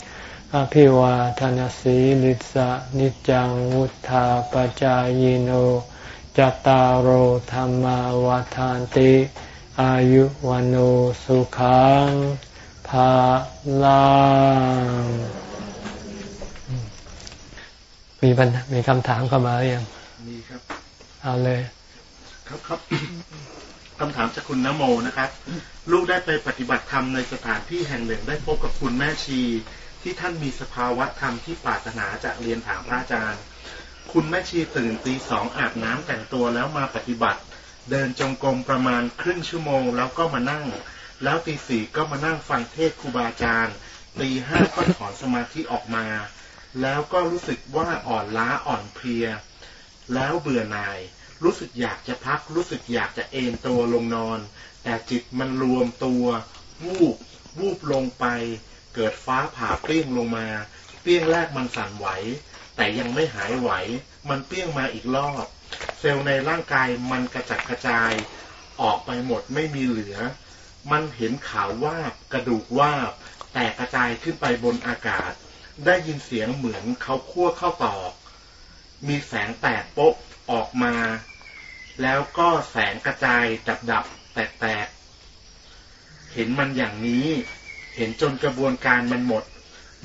อภิวาทนสีลิสะนิจังวุธาปจายโนจตารโหธรรมวาทานติ อายุวันโอสุขังภาลังมีปัญมีคำถามเข้ามาหรือยังมีครับ เอาเลย ครับครับคำถามจากคุณนโมนะครับ ลูกได้ไปปฏิบัติธรรมในสถานที่แห่งหนึ่งได้พบกับคุณแม่ชี ที่ท่านมีสภาวะธรรมที่ปรารถนาจะเรียนถามพระอาจารย์ คุณแม่ชีตื่นตีสองอาบน้ำแต่งตัวแล้วมาปฏิบัติ เดินจงกรมประมาณครึ่งชั่วโมง แล้วก็มานั่ง แล้วตีสี่ก็มานั่งฟังเทศครูบาอาจารย์ตีห้าก็ถอนสมาธิออกมา แล้วก็รู้สึกว่าอ่อนล้าอ่อนเพลีย แล้วเบื่อหน่าย รู้สึกอยากจะพัก รู้สึกอยากจะเอนตัวลงนอน แต่จิตมันรวมตัว วูบวูบลงไป เกิดฟ้าผ่าเปรี้ยงลงมา เปรี้ยงแรกมันสั่นไหว แต่ยังไม่หายไหว มันเปรี้ยงมาอีกรอบ เซลล์ในร่างกายมันกระจัดกระจาย ออกไปหมดไม่มีเหลือ มันเห็นขาวว่าบกระดูกว่าบแตกกระจายขึ้นไปบนอากาศ ได้ยินเสียงเหมือนเขาคั่วเข้าตอก มีแสงแตกป๊บออกมา แล้วก็แสงกระจายดับดับแตกแตกเห็นมันอย่างนี้ เห็นจนกระบวนการมันหมด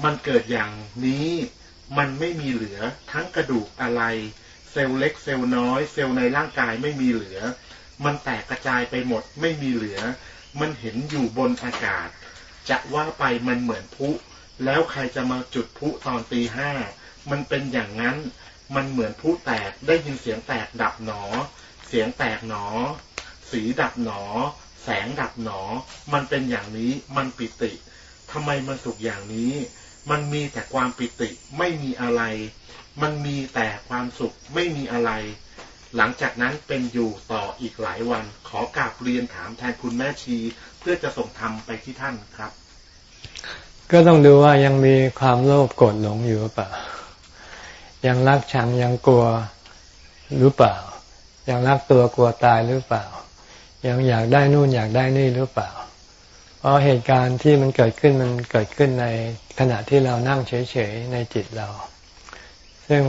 มันเกิดอย่างนี้มันไม่มีเหลือทั้งกระดูกอะไร เซลล์เล็กเซลล์น้อย เซลล์ในร่างกายไม่มีเหลือ มันแตกกระจายไปหมดไม่มีเหลือ มันเห็นอยู่บนอากาศ จะว่าไปมันเหมือนพุแล้วใครจะมาจุดพุตอนตีห้ามันเป็นอย่างนั้นมันเหมือนพุแตกได้ยินเสียงแตกดับหนอ เสียงแตกหนอ สีดับหนอ แสงดับหนอ มันเป็นอย่างนี้ มันปิติทำไมมันสุขอย่างนี้ มันมีแต่ความปิติ ไม่มีอะไร มันมีแต่ความสุข ไม่มีอะไร หลังจากนั้นเป็นอยู่ต่ออีกหลายวัน ขอกราบเรียนถามแทนคุณแม่ชี เพื่อจะส่งธรรมไปที่ท่านครับ ก็ต้องดูว่ายังมีความโลภโกรธหลงอยู่หรือเปล่า ยังรักชังยังกลัวหรือเปล่า ยังรักตัวกลัวตายหรือเปล่า ยังอยากได้นู่นอยากได้นี่หรือเปล่า เพราะเหตุการณ์ที่มันเกิดขึ้นมันเกิดขึ้นในขณะที่เรานั่งเฉยๆในจิตเรา ซึ่ง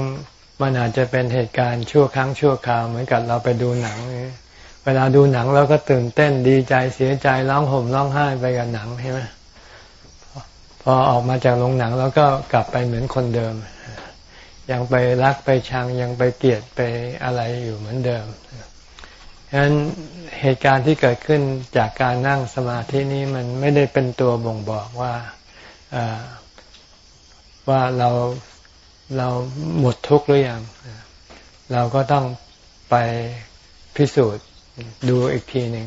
มันอาจจะเป็นเหตุการณ์ชั่วครั้งชั่วคราวเหมือนกับเราไปดูหนัง เวลาดูหนังเราก็ตื่นเต้นดีใจเสียใจร้องห่มร้องไห้ไปกับหนังใช่ไหมพอออกมาจากโรงหนังแล้วก็กลับไปเหมือนคนเดิม ยังไปรักไปชังยังไปเกลียดไปอะไรอยู่เหมือนเดิม ฉะนั้นเหตุการณ์ที่เกิดขึ้นจากการนั่งสมาธินี้มันไม่ได้เป็นตัวบ่งบอกว่าว่าเราเราหมดทุกข์หรือยัง เราก็ต้องไปพิสูจน์ดูอีกทีหนึ่ง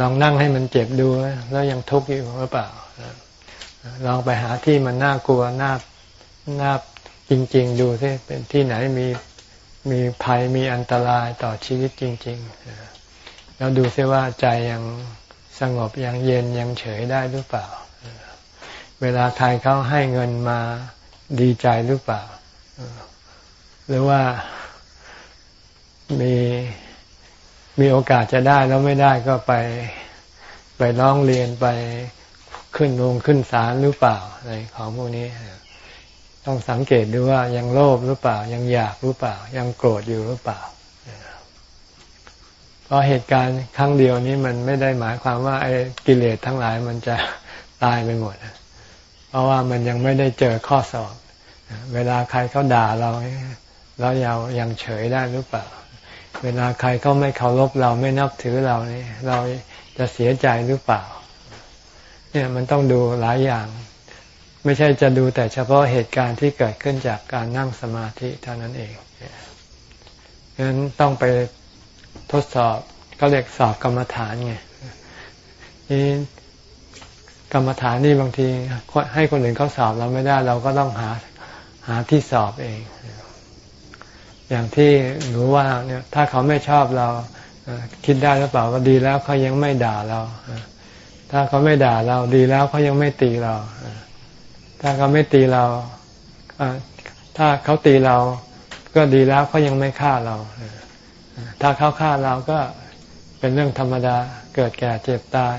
ลองนั่งให้มันเจ็บดูแล้วยังทุกข์อยู่หรือเปล่าลองไปหาที่มันน่ากลัวน่าน่าจริง ๆ ดูซิเป็นที่ไหนมี มีภัยมีอันตรายต่อชีวิตจริง ๆ แล้วดูซิว่าใจยังสงบยังเย็นยังเฉยได้หรือเปล่า เวลาใครเขาให้เงินมาดีใจหรือเปล่า หรือว่ามีมีโอกาสจะได้แล้วไม่ได้ก็ไปไปร้องเรียนไปขึ้นลงขึ้นศาลหรือเปล่าอะไรของพวกนี้ ต้องสังเกตดูว่ายังโลภหรือเปล่า ยังอยากหรือเปล่า ยังโกรธอยู่หรือเปล่าเพราะเหตุการณ์ครั้งเดียวนี้มันไม่ได้หมายความว่าไอ้กิเลสทั้งหลายมันจะตายไปหมดเพราะว่ามันยังไม่ได้เจอข้อสอบ เวลาใครเขาด่าเราเรายาวยังเฉยได้หรือเปล่า เวลาใครเขาไม่เคารพเราไม่นับถือเรานี่เราจะเสียใจหรือเปล่า เนี่ยมันต้องดูหลายอย่าง ไม่ใช่จะดูแต่เฉพาะเหตุการณ์ที่เกิดขึ้นจากการนั่งสมาธิเท่านั้นเองฉะนั้นต้องไปทดสอบก็เรียกสอบกรรมฐานไงนี่กรรมฐานนี่บางที ให้คนอื่นเขาสอบเราไม่ได้ เราก็ต้องหาหาที่สอบเอง อย่างที่หนูว่าเนี่ย ถ้าเขาไม่ชอบเราคิดได้หรือเปล่าว่าดีแล้วเขายังไม่ด่าเราถ้าเขาไม่ด่าเราดีแล้วเขายังไม่ตีเรา ถ้าเขาไม่ตีเราถ้าเขาตีเราก็ดีแล้วเขายังไม่ฆ่าเรา ถ้าเขาฆ่าเราก็เป็นเรื่องธรรมดาเกิดแก่เจ็บตาย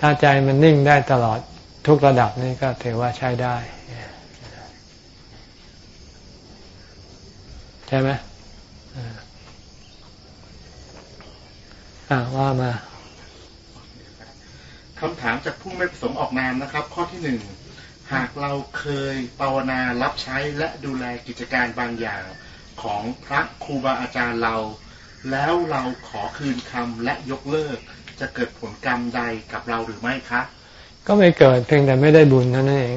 ถ้าใจมันนิ่งได้ตลอดทุกระดับนี่ก็ถือว่าใช้ได้ ใช่ไหมอ่าว่ามาคำถามจากผู้ไม่ประสงค์ออกนามนะครับ ข้อที่หนึ่ง หากเราเคยภาวนารับใช้และดูแลกิจการบางอย่างของพระครูบาอาจารย์เรา แล้วเราขอคืนคำและยกเลิก จะเกิดผลกรรมใดกับเราหรือไม่คะ ก็ไม่เกิดเพียงแต่ไม่ได้บุญนั่นเอง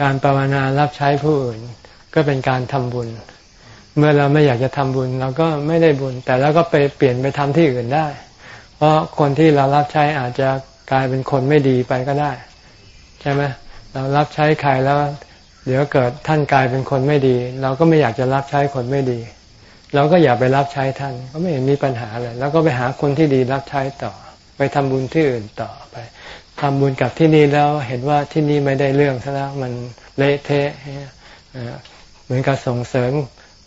การภาวนารับใช้ผู้อื่น ก็เป็นการทำบุญ เมื่อเราไม่อยากจะทำบุญเราก็ไม่ได้บุญ แต่เราก็ไปเปลี่ยนไปทำที่อื่นได้ เพราะคนที่เรารับใช้อาจจะกลายเป็นคนไม่ดีไปก็ได้ ใช่ไหมเเรารับใช้ใครแล้ว เดี๋ยวเกิดท่านกลายเป็นคนไม่ดี เราก็ไม่อยากจะรับใช้คนไม่ดี เราก็อย่าไปรับใช้ท่าน ก็ไม่เห็นมีปัญหาเลยแล้วก็ไปหาคนที่ดีรับใช้ต่อ ไปทำบุญที่อื่นต่อไปทำบุญกับที่นี่แล้วเห็นว่าที่นี่ไม่ได้เรื่องซะแล้วมันเละเทะเหมือนกับส่งเสริม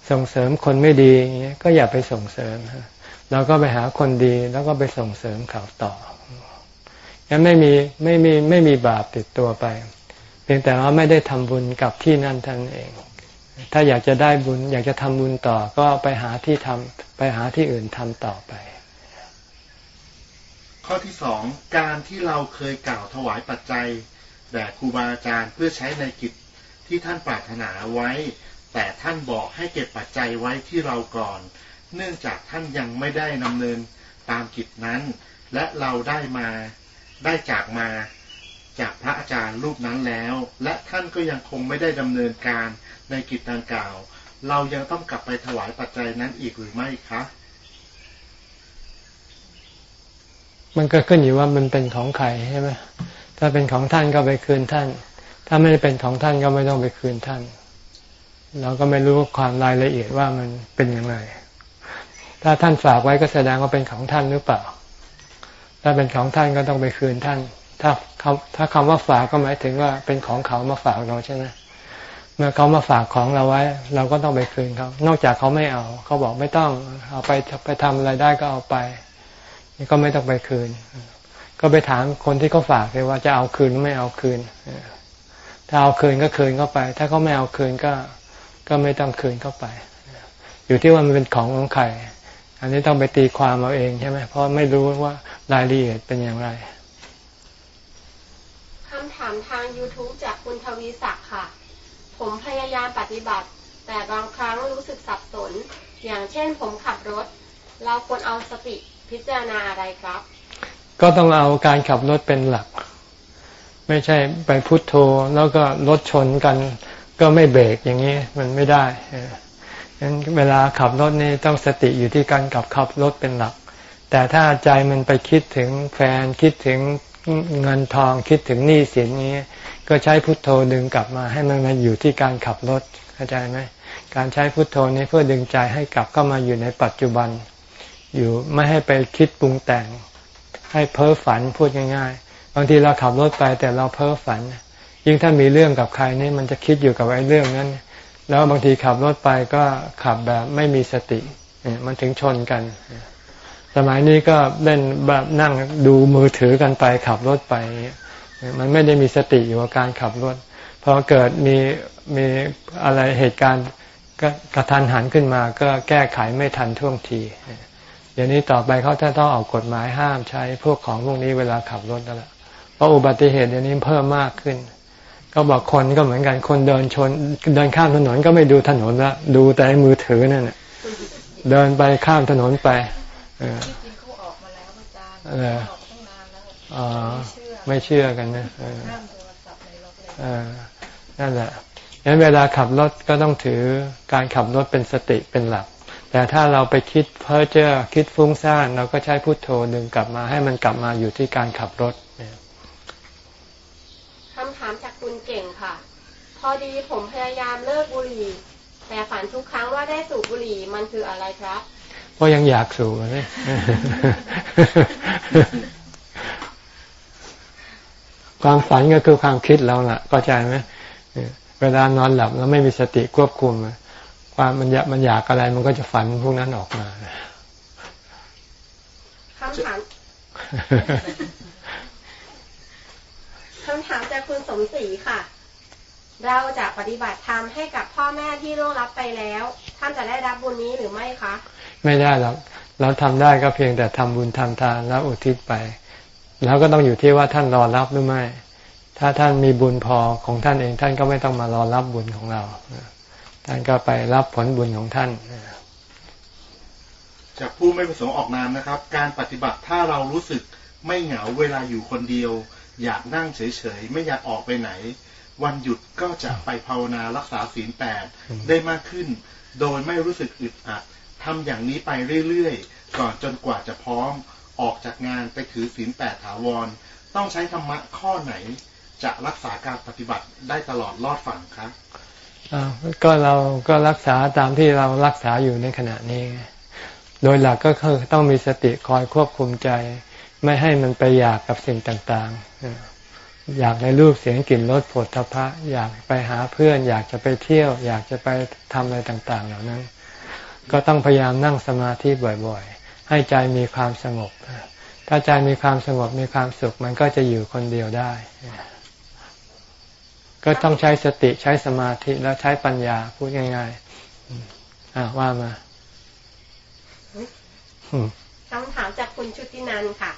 ส่งเสริมคนไม่ดีอย่างเงี้ยก็อย่าไปส่งเสริมเราก็ไปหาคนดีแล้วก็ไปส่งเสริมเขาต่อยังไม่มีไม่มีไม่มีบาปติดตัวไป เพียงแต่ว่าไม่ได้ทำบุญกับที่นั่นท่านเอง ถ้าอยากจะได้บุญ อยากจะทำบุญต่อก็ไปหาที่ทำไปหาที่อื่นทำต่อไป ข้อที่สองการที่เราเคยกล่าวถวายปัจจัยแด่ครูบาอาจารย์เพื่อใช้ในกิจที่ท่านปรารถนาไว้ แต่ท่านบอกให้เก็บปัจจัยไว้ที่เราก่อน เนื่องจากท่านยังไม่ได้ดำเนินตามกิจนั้น และเราได้มาได้จากมา จากพระอาจารย์รูปนั้นแล้ว และท่านก็ยังคงไม่ได้ดำเนินการในกิจดังกล่าว เรายังต้องกลับไปถวายปัจจัยนั้นอีกหรือไม่คะ มันก็ขึ้นอยู่ว่ามันเป็นของใครใช่ไหมถ้าเป็นของท่านก็ไปคืนท่าน ถ้าไม่ได้เป็นของท่านก็ไม่ต้องไปคืนท่าน เราก็ไม่รู้ความรายละเอียดว่ามันเป็นอย่างไรถ้าท่านฝากไว้ก็แสดงว่าเป็นของท่านหรือเปล่า ถ้าเป็นของท่านก็ต้องไปคืนท่าน ถ้าคำถ้าคำว่าฝากก็หมายถึงว่าเป็นของเขามาฝากเราใช่ไหมเมื่อเขามาฝากของเราไว้ เราก็ต้องไปคืนเขานอกจากเขาไม่เอา เขาบอกไม่ต้องเอาไปไปทำอะไรได้ก็เอาไปนี่ก็ไม่ต้องไปคืน ก็ไปถามคนที่เขาฝากเลยว่าจะเอาคืนหรือไม่เอาคืนถ้าเอาคืนก็คืนเข้าไป ถ้าเขาไม่เอาคืนก็ก็ไม่ต้องคืนเข้าไป อยู่ที่ว่ามันเป็นของของใครอันนี้ต้องไปตีความเอาเองใช่ไหมเพราะไม่รู้ว่ารายละเอียดเป็นอย่างไร คำถามทาง YouTube จากคุณทวีศักดิ์ค่ะ ผมพยายามปฏิบัติ แต่บางครั้งรู้สึกสับสน อย่างเช่นผมขับรถ เราควรเอาสติพิจารณาอะไรครับ ก็ต้องเอาการขับรถเป็นหลัก ไม่ใช่ไปพุโทโธแล้วก็รถชนกัน ก็ไม่เบรกอย่างนี้มันไม่ได้งั้นเวลาขับรถนี่ต้องสติอยู่ที่การขับขับรถเป็นหลัก แต่ถ้าใจมันไปคิดถึงแฟนคิดถึง เงินทองคิดถึงหนี้สินนี้ ก็ใช้พุทโธดึงกลับมา ให้มันมาอยู่ที่การขับรถเข้าใจไหมการใช้พุทโธนี้เพื่อดึงใจให้กลับเข้ามาอยู่ในปัจจุบัน อยู่ไม่ให้ไปคิดปรุงแต่ง ให้เพ้อฝันพูดง่าย ๆ บางทีเราขับรถไปแต่เราเพ้อฝัน ยิ่งถ้ามีเรื่องกับใครนี่มันจะคิดอยู่กับไอ้เรื่องนั้น แล้วบางทีขับรถไปก็ขับแบบไม่มีสติมันถึงชนกัน สมัยนี้ก็เล่นแบบนั่งดูมือถือกันไปขับรถไป มันไม่ได้มีสติอยู่กับการขับรถพอเกิดมีมีอะไรเหตุการณ์ก็กระทันหันขึ้นมา ก็แก้ไขไม่ทันท่วงที เดี๋ยวนี้ต่อไปเขาจะต้องออกกฎหมายห้ามใช้พวกของพวกนี้เวลาขับรถแล้วเพราะอุบัติเหตุเดี๋ยวนี้เพิ่มมากขึ้น ก็บอกคนก็เหมือนกันคนเดินชน เดินข้ามถนนก็ไม่ดูถนนละดูแต่มือถือนั่นเดินไปข้ามถนนไป เออจริงเขาออกมาแล้วอาจารย์ออกตั้งนานแล้วอ๋อไม่เชื่อกันนะเออนั่นแหละงั้นเวลาขับรถก็ต้องถือการขับรถเป็นสติเป็นหลัก แต่ถ้าเราไปคิดเพ้อเจ้อคิดฟุ้งซ่านเราก็ใช้พุทโธดึงกลับมาให้มันกลับมาอยู่ที่การขับรถคำถามจากคุณเก่งค่ะ พอดีผมพยายามเลิกบุหรี่ แต่ฝันทุกครั้งว่าได้สูบบุหรี่มันคืออะไรครับ เพราะยังอยากสูบเลยความฝันก็คือความคิดเราแหละเข้าใจไหมเวลานอนหลับแล้วไม่มีสติควบคุมความมันอยากมันอยากอะไรมันก็จะฝันพวกนั้นออกมาคำถามคำถามจากคุณสมศรีค่ะ เราจะปฏิบัติธรรมให้กับพ่อแม่ที่ล่วงลับไปแล้ว ท่านจะได้รับบุญนี้หรือไม่คะ ไม่ได้หรอกเราทำได้ก็เพียงแต่ทำบุญทำทานแล้วอุทิศไป แล้วก็ต้องอยู่ที่ว่าท่านรอรับหรือไม่ ถ้าท่านมีบุญพอของท่านเองท่านก็ไม่ต้องมารอรับบุญของเรา ท่านก็ไปรับผลบุญของท่านจากผู้ไม่ประสงค์ออกนามนะครับ การปฏิบัติถ้าเรารู้สึกไม่เหงาเวลาอยู่คนเดียว อยากนั่งเฉยๆ ไม่อยากออกไปไหน วันหยุดก็จะไปภาวนารักษาศีลแปดได้มากขึ้น โดยไม่รู้สึกอึดอัด ทำอย่างนี้ไปเรื่อยๆ ก่อนจนกว่าจะพร้อมออกจากงานไปถือศีลแปดถาวร ต้องใช้ธรรมะข้อไหน จะรักษาการปฏิบัติได้ตลอดรอดฝั่งครับก็เราก็รักษาตามที่เรารักษาอยู่ในขณะนี้ โดยหลักก็คือต้องมีสติคอยควบคุมใจ ไม่ให้มันไปอยากกับสิ่งต่างๆ อยากในรูปเสียงกลิ่นรสผลทพะ อยากไปหาเพื่อน อยากจะไปเที่ยว อยากจะไปทำอะไรต่าง ๆ เหล่านั้น ก็ต้องพยายามนั่งสมาธิบ่อยๆ ให้ใจมีความสงบ ถ้าใจมีความสงบมีความสุขมันก็จะอยู่คนเดียวได้ ก็ต้องใช้สติใช้สมาธิแล้วใช้ปัญญาพูดง่ายๆอ่าว่ามาคำถามจากคุณชุตินันค่ะ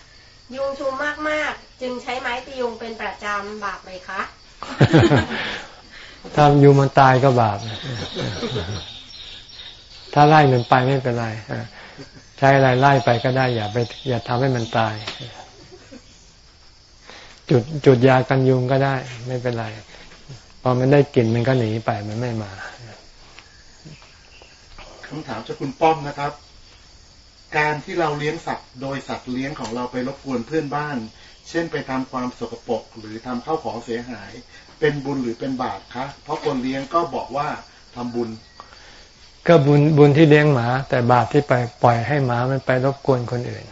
ยุงชุมมากๆ จึงใช้ไม้ตียุงเป็นประจำบาปไหมคะถ้ายุงมันตายก็บาป ถ้าไล่มันไปไม่เป็นไรใช้อะไรไล่ไปก็ได้ อย่าไป อย่าทำให้มันตาย จุดจุดยากันยุงก็ได้ ไม่เป็นไรพอมันได้กลิ่นมันก็หนีไปมันไม่มาคำถามจากคุณป้อมนะครับ การที่เราเลี้ยงสัตว์โดยสัตว์เลี้ยงของเราไปรบกวนเพื่อนบ้าน เช่นไปทำความสกปรกหรือทำข้าวของเสียหาย เป็นบุญหรือเป็นบาปคะเพราะคนเลี้ยงก็บอกว่าทำบุญ ก็บุญบุญที่เลี้ยงหมา แต่บาปที่ไปปล่อยให้หมามันไปรบกวนคนอื่น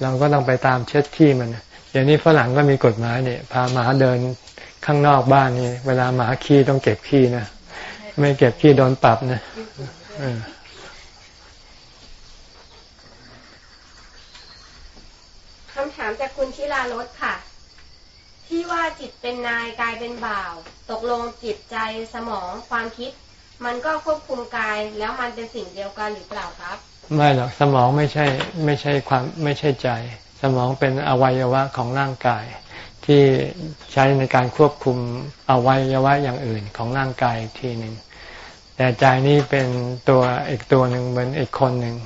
เราก็ต้องไปตามเช็ดขี้มันอย่างนี้ฝรั่งก็มีกฎหมายเนี่ยพาหมาเดินข้างนอกบ้านนี่เวลาหมาขี้ต้องเก็บขี้นะไม่เก็บขี้โดนปรับนะคำถามจากคุณชิลารสค่ะ ที่ว่าจิตเป็นนายกายเป็นบ่าว ตกลงจิตใจสมองความคิด มันก็ควบคุมกายแล้วมันเป็นสิ่งเดียวกันหรือเปล่าครับ ไม่หรอกสมองไม่ใช่ไม่ใช่ความไม่ใช่ใจ สมองเป็นอวัยวะของร่างกาย ที่ใช้ในการควบคุมอวัยวะอย่างอื่นของร่างกายทีหนึ่งแต่ใจนี้เป็นตัวอีกตัวหนึ่งเหมือนอีกคนหนึ่ง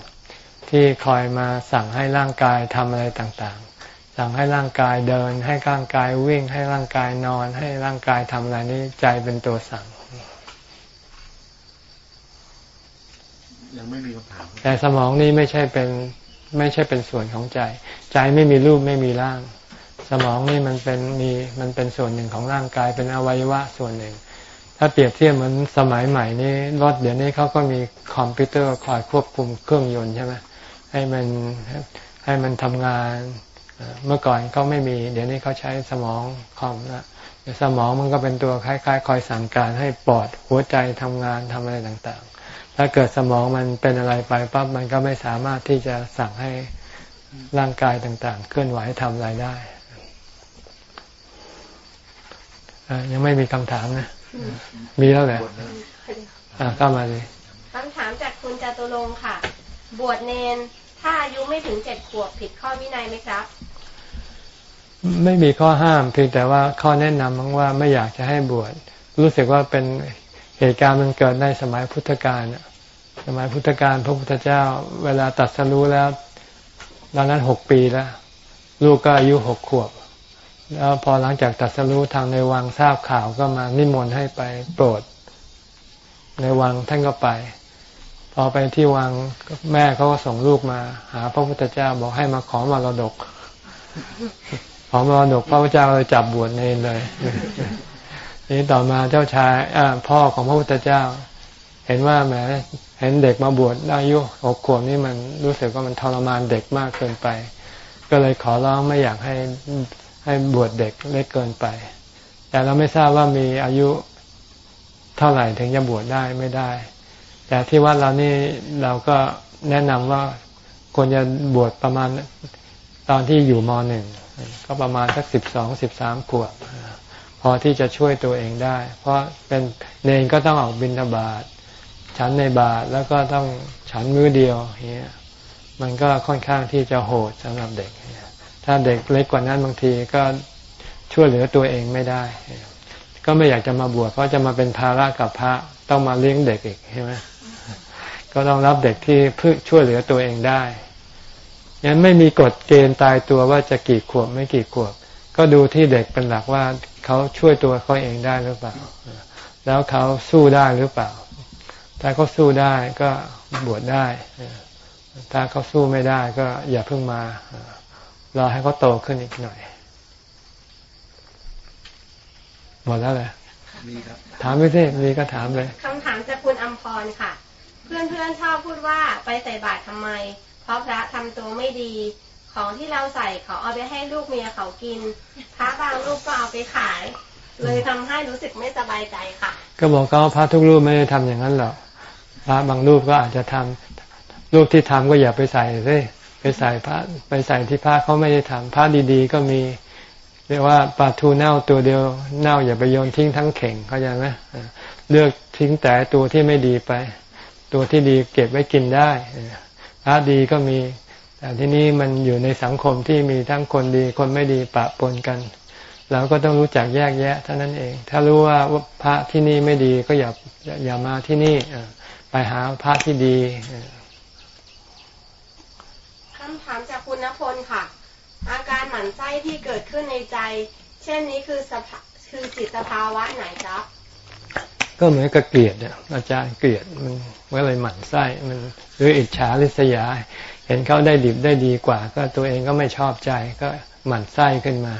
ที่คอยมาสั่งให้ร่างกายทำอะไรต่างๆ สั่งให้ร่างกายเดิน ให้ร่างกายวิ่ง ให้ร่างกายนอน ให้ร่างกายทำอะไรนี้ใจเป็นตัวสั่ง ยังไม่มีคำถามแต่สมองนี้ไม่ใช่เป็นไม่ใช่เป็นส่วนของใจ ใจไม่มีรูปไม่มีร่าง สมองนี่มันเป็นมีมันเป็นส่วนหนึ่งของร่างกายเป็นอวัยวะส่วนหนึ่ง ถ้าเปรียบเทียบเหมือนสมัยใหม่นี่รถเดี๋ยวนี้เขาก็มีคอมพิวเตอร์คอยควบคุมเครื่องยนต์ใช่ไหมให้มันให้มันทำงานเมื่อก่อนเขาไม่มี เดี๋ยวนี้เขาใช้สมองคอมนะสมองมันก็เป็นตัวคล้ายๆ คอยสั่งการให้ปอดหัวใจทำงานทำอะไรต่างๆ ถ้าเกิดสมองมันเป็นอะไรไปปั๊บมันก็ไม่สามารถที่จะสั่งให้ร่างกายต่างๆ เคลื่อนไหวทำอะไรได้ ยังไม่มีคำถามนะ มีแล้วแหละเข้ามาเลยคำถามจากคุณจตุรงค่ะ บวชเนน ถ้าอายุไม่ถึงเจ็ดขวบผิดข้อวินัยไหมครับ ไม่มีข้อห้ามเพียงแต่ว่าข้อแนะนำมั้งว่าไม่อยากจะให้บวชรู้สึกว่าเป็น เหตุการณ์มันเกิดในสมัยพุทธกาลสมัยพุทธกาลพระพุทธเจ้า เวลาตัดสรู้แล้วตอนนั้นหกปีแล้ว ลูกก็อายุหกขวบ แล้วพอหลังจากตัดสรู้ทางในวังทราบข่าวก็มานิมนต์ให้ไปโปรด ในวังท่านก็ไป พอไปที่วังแม่เขาก็ส่งลูกมา หา พระพุทธเจ้าบอกให้มาขอมรดก ขอมรดกพระพุทธเจ้าเลยจับบวชเนรเลย นี่ต่อมาเจ้าชายพ่อของพระพุทธเจ้า เห็นว่าแหมเห็นเด็กมาบวชอายุหกขวบนี่มันรู้สึกว่ามันทรมานเด็กมากเกินไป ก็เลยขอร้องไม่อยากให้ให้บวชเด็กเล็กเกินไป แต่เราไม่ทราบว่ามีอายุเท่าไหร่ถึงจะบวชได้ไม่ได้ แต่ที่วัดเรานี่เราก็แนะนำว่าควรจะบวชประมาณตอนที่อยู่มหนึ่งก็ประมาณสักสิบสองสิบสามขวบ อที่จะช่วยตัวเองได้ เพราะเป็นเนนก็ต้องออกบิณฑบาตฉันในบาทแล้วก็ต้องฉันมือเดียวเงี้ยมันก็ค่อนข้างที่จะโหดสำหรับเด็ก ถ้าเด็กเล็กกว่านั้นบางทีก็ช่วยเหลือตัวเองไม่ได้ ก็ไม่อยากจะมาบวชเพราะจะมาเป็นภาระกับพระต้องมาเลี้ยงเด็กอีกใช่ไหมก็ต้องรับเด็กที่เพื่อช่วยเหลือตัวเองได้ยันไม่มีกฎเกณฑ์ตายตัวว่าจะกี่ขวบไม่กี่ขวบ ก็ดูที่เด็กเป็นหลักว่าเขาช่วยตัวเขาเองได้หรือเปล่า แล้วเขาสู้ได้หรือเปล่า ถ้าเขาสู้ได้ก็บวชได้ ถ้าเขาสู้ไม่ได้ก็อย่าเพิ่งมารอให้เขาโตขึ้นอีกหน่อยหมดแล้วเลยถามไม่ได้มีก็ถามเลยคำถามจากคุณอัมพรค่ะ เพื่อนเพื่อนชอบพูดว่าไปใส่บาตรทำไม เพราะพระทำตัวไม่ดี ของที่เราใส่เขาเอาไปให้ลูกเมียเขากินพระบางลูกก็เอาไปขาย เลยทำให้รู้สึกไม่สบายใจค่ะ ก็บอกเขาพระทุกรูปไม่ได้ทำอย่างนั้นหรอกพระบางรูปก็อาจจะทำรูปที่ทำก็อย่าไปใส่เลยไปใส่พระไปใส่ที่พระเขาไม่ได้ทำพระดีๆ ก็มีเรียกว่าปลาทูเน่าตัวเดียวเน่าอย่าไปโยนทิ้งทั้งเข่งเข้าใจไหมเลือกทิ้งแต่ตัวที่ไม่ดีไป ตัวที่ดีเก็บไว้กินได้พระดีก็มี แต่ที่นี้มันอยู่ในสังคมที่มีทั้งคนดีคนไม่ดีปะปนกัน เราก็ต้องรู้จักแยกแยะเท่านั้นเอง ถ้ารู้ว่าพระที่นี่ไม่ดีก็อย่าอย่ามาที่นี่ไปหาพระที่ดีคำถามจากคุณณพลค่ะ อาการหมั่นไส้ที่เกิดขึ้นในใจ เช่นนี้คือสภาคือจิตสภาวะไหนครับ ก็เหมือนกับเกลียดเนี่ยอาจารย์เกลียดมันเมื่อไรหมั่นไส้มันหรืออิจฉาริษยา เห็นเขาได้ดิบได้ดีกว่า ก็ตัวเองก็ไม่ชอบใจก็หมั่นไส้ขึ้นมา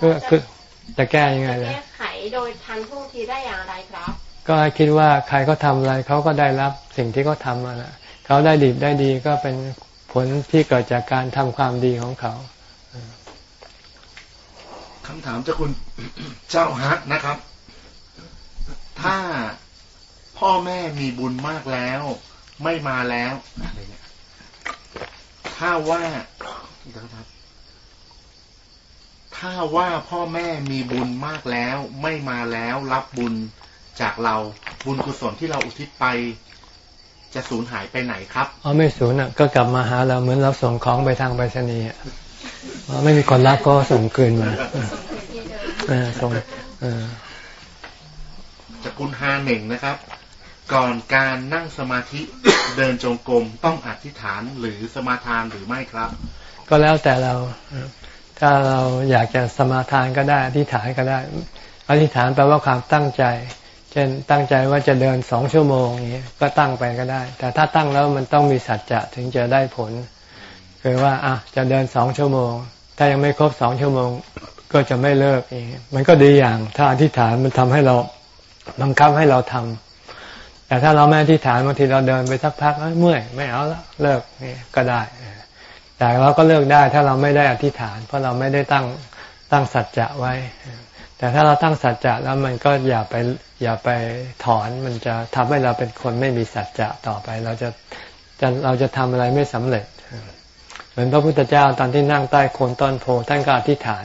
ก็คือจะแก้ยังไงเลยแก้ไขโดยทันท่วงทีได้อย่างไรครับ ก็คิดว่าใครเขาทาอะไรเขาก็ได้รับสิ่งที่เขาทำมาละเขาได้ดีได้ดีก็เป็นผลที่เกิดจากการทำความดีของเขาคำถามจากคุณเจ้าฮักนะครับ ถ้าพ่อแม่มีบุญมากแล้ว ไม่มาแล้วอะไรเนี่ย ถ้าว่าถ้าว่าพ่อแม่มีบุญมากแล้ว ไม่มาแล้วรับบุญจากเราบุญกุศลที่เราอุทิศไป จะสูญหายไปไหนครับอ๋อไม่สูญอะ ก็กลับมาหาเราเหมือนเราส่งของไปทางไปรษณีย์อะไม่มีคนรับก็ส่งคืนมาส่งจากคุณฮาหนึ่งนะครับ ก่อนการนั่งสมาธิเดินจงกรมต้องอธิษฐานหรือสมาทานหรือไม่ครับ ก็แล้วแต่เรา ถ้าเราอยากจะสมาทานก็ได้ อธิษฐานก็ได้ อธิษฐานแปลว่าความตั้งใจ เช่นตั้งใจว่าจะเดินสองชั่วโมงอย่างนี้ก็ตั้งไปก็ได้ แต่ถ้าตั้งแล้วมันต้องมีสัจจะถึงจะได้ผลคือว่าอะจะเดินสองชั่วโมง ถ้ายังไม่ครบสองชั่วโมง ก็จะไม่เลิกเองมันก็ดีอย่าง ถ้าอธิษฐานมันทำให้เราบังคับให้เราทำ แต่ถ้าเราไม่อธิษฐานบางทีเราเดินไปสักพักเมื่อยไม่เอาละเลิกนี่ก็ได้ แต่เราก็เลิกได้ถ้าเราไม่ได้อธิษฐาน เพราะเราไม่ได้ตั้งตั้งสัจจะไว้ แต่ถ้าเราตั้งสัจจะแล้วมันก็อย่าไปอย่าไปถอนมันจะทำให้เราเป็นคนไม่มีสัจจะต่อไป เราจะจะเราจะทำอะไรไม่สำเร็จ เหมือนพระพุทธเจ้าตอนที่นั่งใต้โคนต้นโพท่านก็อธิษฐาน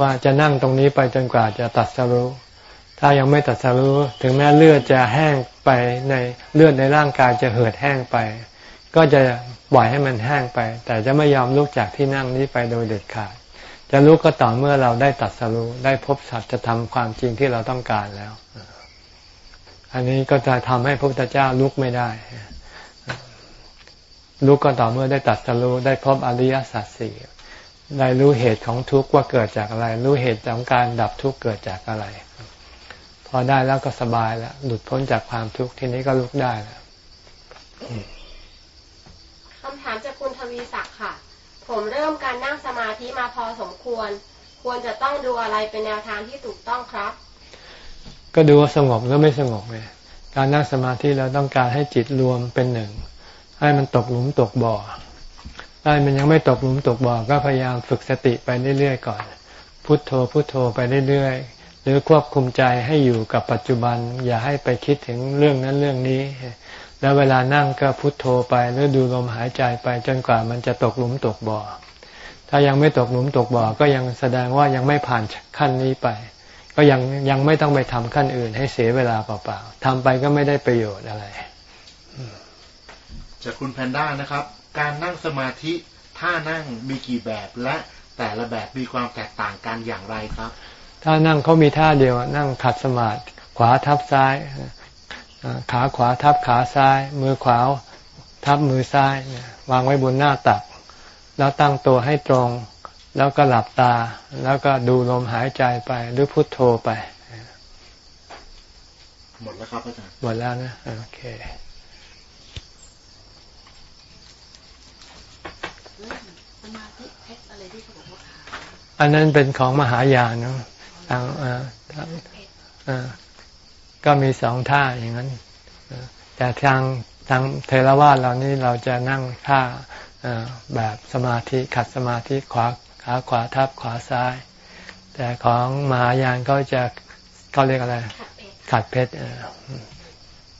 ว่าจะนั่งตรงนี้ไปจนกว่าจะตัดสรู้ ถ้ายังไม่ตัดสรู้ถึงแม้เลือดจะแห้งไปในเลือดในร่างกายจะเหือดแห้งไป ก็จะปล่อยให้มันแห้งไป แต่จะไม่ยอมลุกจากที่นั่งนี้ไปโดยเด็ดขาด จะลุกก็ต่อเมื่อเราได้ตัดสรู้ได้พบสัจธรรมความจริงที่เราต้องการแล้ว อันนี้ก็จะทำให้พระพุทธเจ้าลุกไม่ได้ลุกก็ต่อเมื่อได้ตัดสรู้ได้พบอริยสัจสี่ได้รู้เหตุของทุกข์ว่าเกิดจากอะไร รู้เหตุของการดับทุกข์เกิดจากอะไร อได้แล้วก็สบายแล้วหลุดพ้นจากความทุกข์ทีนี้ก็ลุกได้แล้วคำถามจากคุณทวีศักดิ์ค่ะ ผมเริ่มการนั่งสมาธิมาพอสมควร ควรจะต้องดูอะไรเป็นแนวทางที่ถูกต้องครับ ก็ดูว่าสงบหรือไม่สงบไงการนั่งสมาธิเราต้องการให้จิตรวมเป็นหนึ่ง ให้มันตกหลุมตกบ่อถ้ามันยังไม่ตกหลุมตกบ่อก็พยายามฝึกสติไปเรื่อยๆก่อน พุทโธพุทโธไปเรื่อย หรือควบคุมใจให้อยู่กับปัจจุบัน อย่าให้ไปคิดถึงเรื่องนั้นเรื่องนี้ แล้วเวลานั่งก็พุโทโธไปหรือดูลมหายใจไปจนกว่ามันจะตกหลุมตกบ่อ ถ้ายังไม่ตกหลุมตกบ่อก็ยังแสดงว่ายังไม่ผ่านขั้นนี้ไป ก็ยังยังไม่ต้องไปทำขั้นอื่น ให้เสียเวลาเปล่าๆทำไปก็ไม่ได้ประโยชน์อะไรจากคุณแพนด้านะครับ การนั่งสมาธิท่านั่งมีกี่แบบและแต่ละแบบมีความแตกต่างกันอย่างไรครับ ถ้านั่งเขามีท่าเดียว นั่งขัดสมาธิขวาทับซ้าย ขาขวาทับขาซ้าย มือขวาทับมือซ้าย วางไว้บนหน้าตัก แล้วตั้งตัวให้ตรง แล้วก็หลับตา แล้วก็ดูลมหายใจไป หรือพุทโธไป หมดแล้วครับอาจารย์ หมดแล้วนะ โอเคอันนั้นเป็นของมหายานเนาะ ทางก็มีสองท่าอย่างนั้นแต่ทางทางเทรวาสเรานี่เราจะนั่งท่าแบบสมาธิขัดสมาธิขวาขาขวาทับขวาซ้าย แต่ของมหายานก็จะเขาเรียกอะไร ขัดเพชร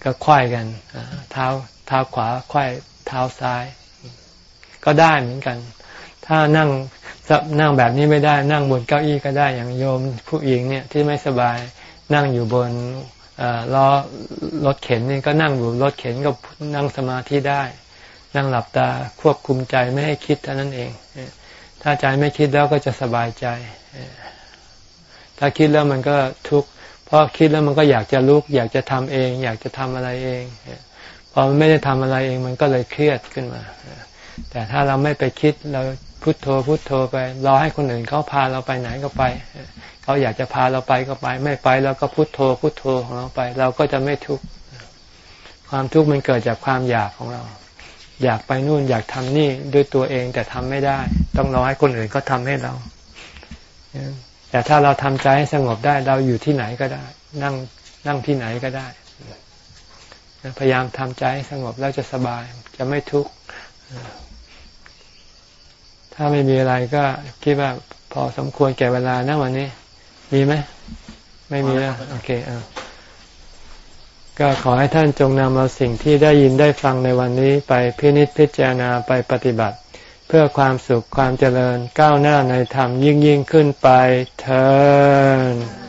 ก็ควยกันเท้าเท้าขวาควยเท้าซ้าย ก็ได้เหมือนกัน ถ้านั่ง นั่งแบบนี้ไม่ได้นั่งบนเก้าอี้ก็ได้อย่างโยมผู้หญิงเนี่ยที่ไม่สบายนั่งอยู่บนล้อรถเข็นนี่ก็นั่งอยู่รถเข็นก็นั่งสมาธิได้ นั่งหลับตาควบคุมใจไม่ให้คิดเท่านั้นเอง ถ้าใจไม่คิดแล้วก็จะสบายใจ ถ้าคิดแล้วมันก็ทุกข์เพราะคิดแล้วมันก็อยากจะลุก อยากจะทำเอง อยากจะทำอะไรเองพอมันไม่ได้ทำอะไรเองมันก็เลยเครียดขึ้นมา แต่ถ้าเราไม่ไปคิดเราพุโทโธพุโทโธไปรอให้คนอื่นเขาพาเราไปไหนก็ไปเขาอยากจะพาเราไปก็ไป ไม่ไปเราก็พุโทโธพุโทโธของเราไป เราก็จะไม่ทุกข์ความทุกข์มันเกิดจากความอยากของเรา อยากไปนู่นอยากทำนี่ด้วยตัวเองแต่ทำไม่ได้ ต้องรอให้คนอื่นเขาทาให้เราแต่ถ้าเราทำใจให้สงบได้ เราอยู่ที่ไหนก็ได้ นั่งนั่งที่ไหนก็ได้พยายามทำใจให้สงบแล้วจะสบายจะไม่ทุกข์ ถ้าไม่มีอะไรก็คิดว่าพอสมควรแก่เวลานะวันนี้ มีไหม ไม่มีแล้วโอเคอ่าก็ขอให้ท่านจงนำเอาสิ่งที่ได้ยินได้ฟังในวันนี้ไปพินิจพิจารณาไปปฏิบัติ เพื่อความสุขความเจริญก้าวหน้าในธรรมยิ่งยิ่งขึ้นไปเธอ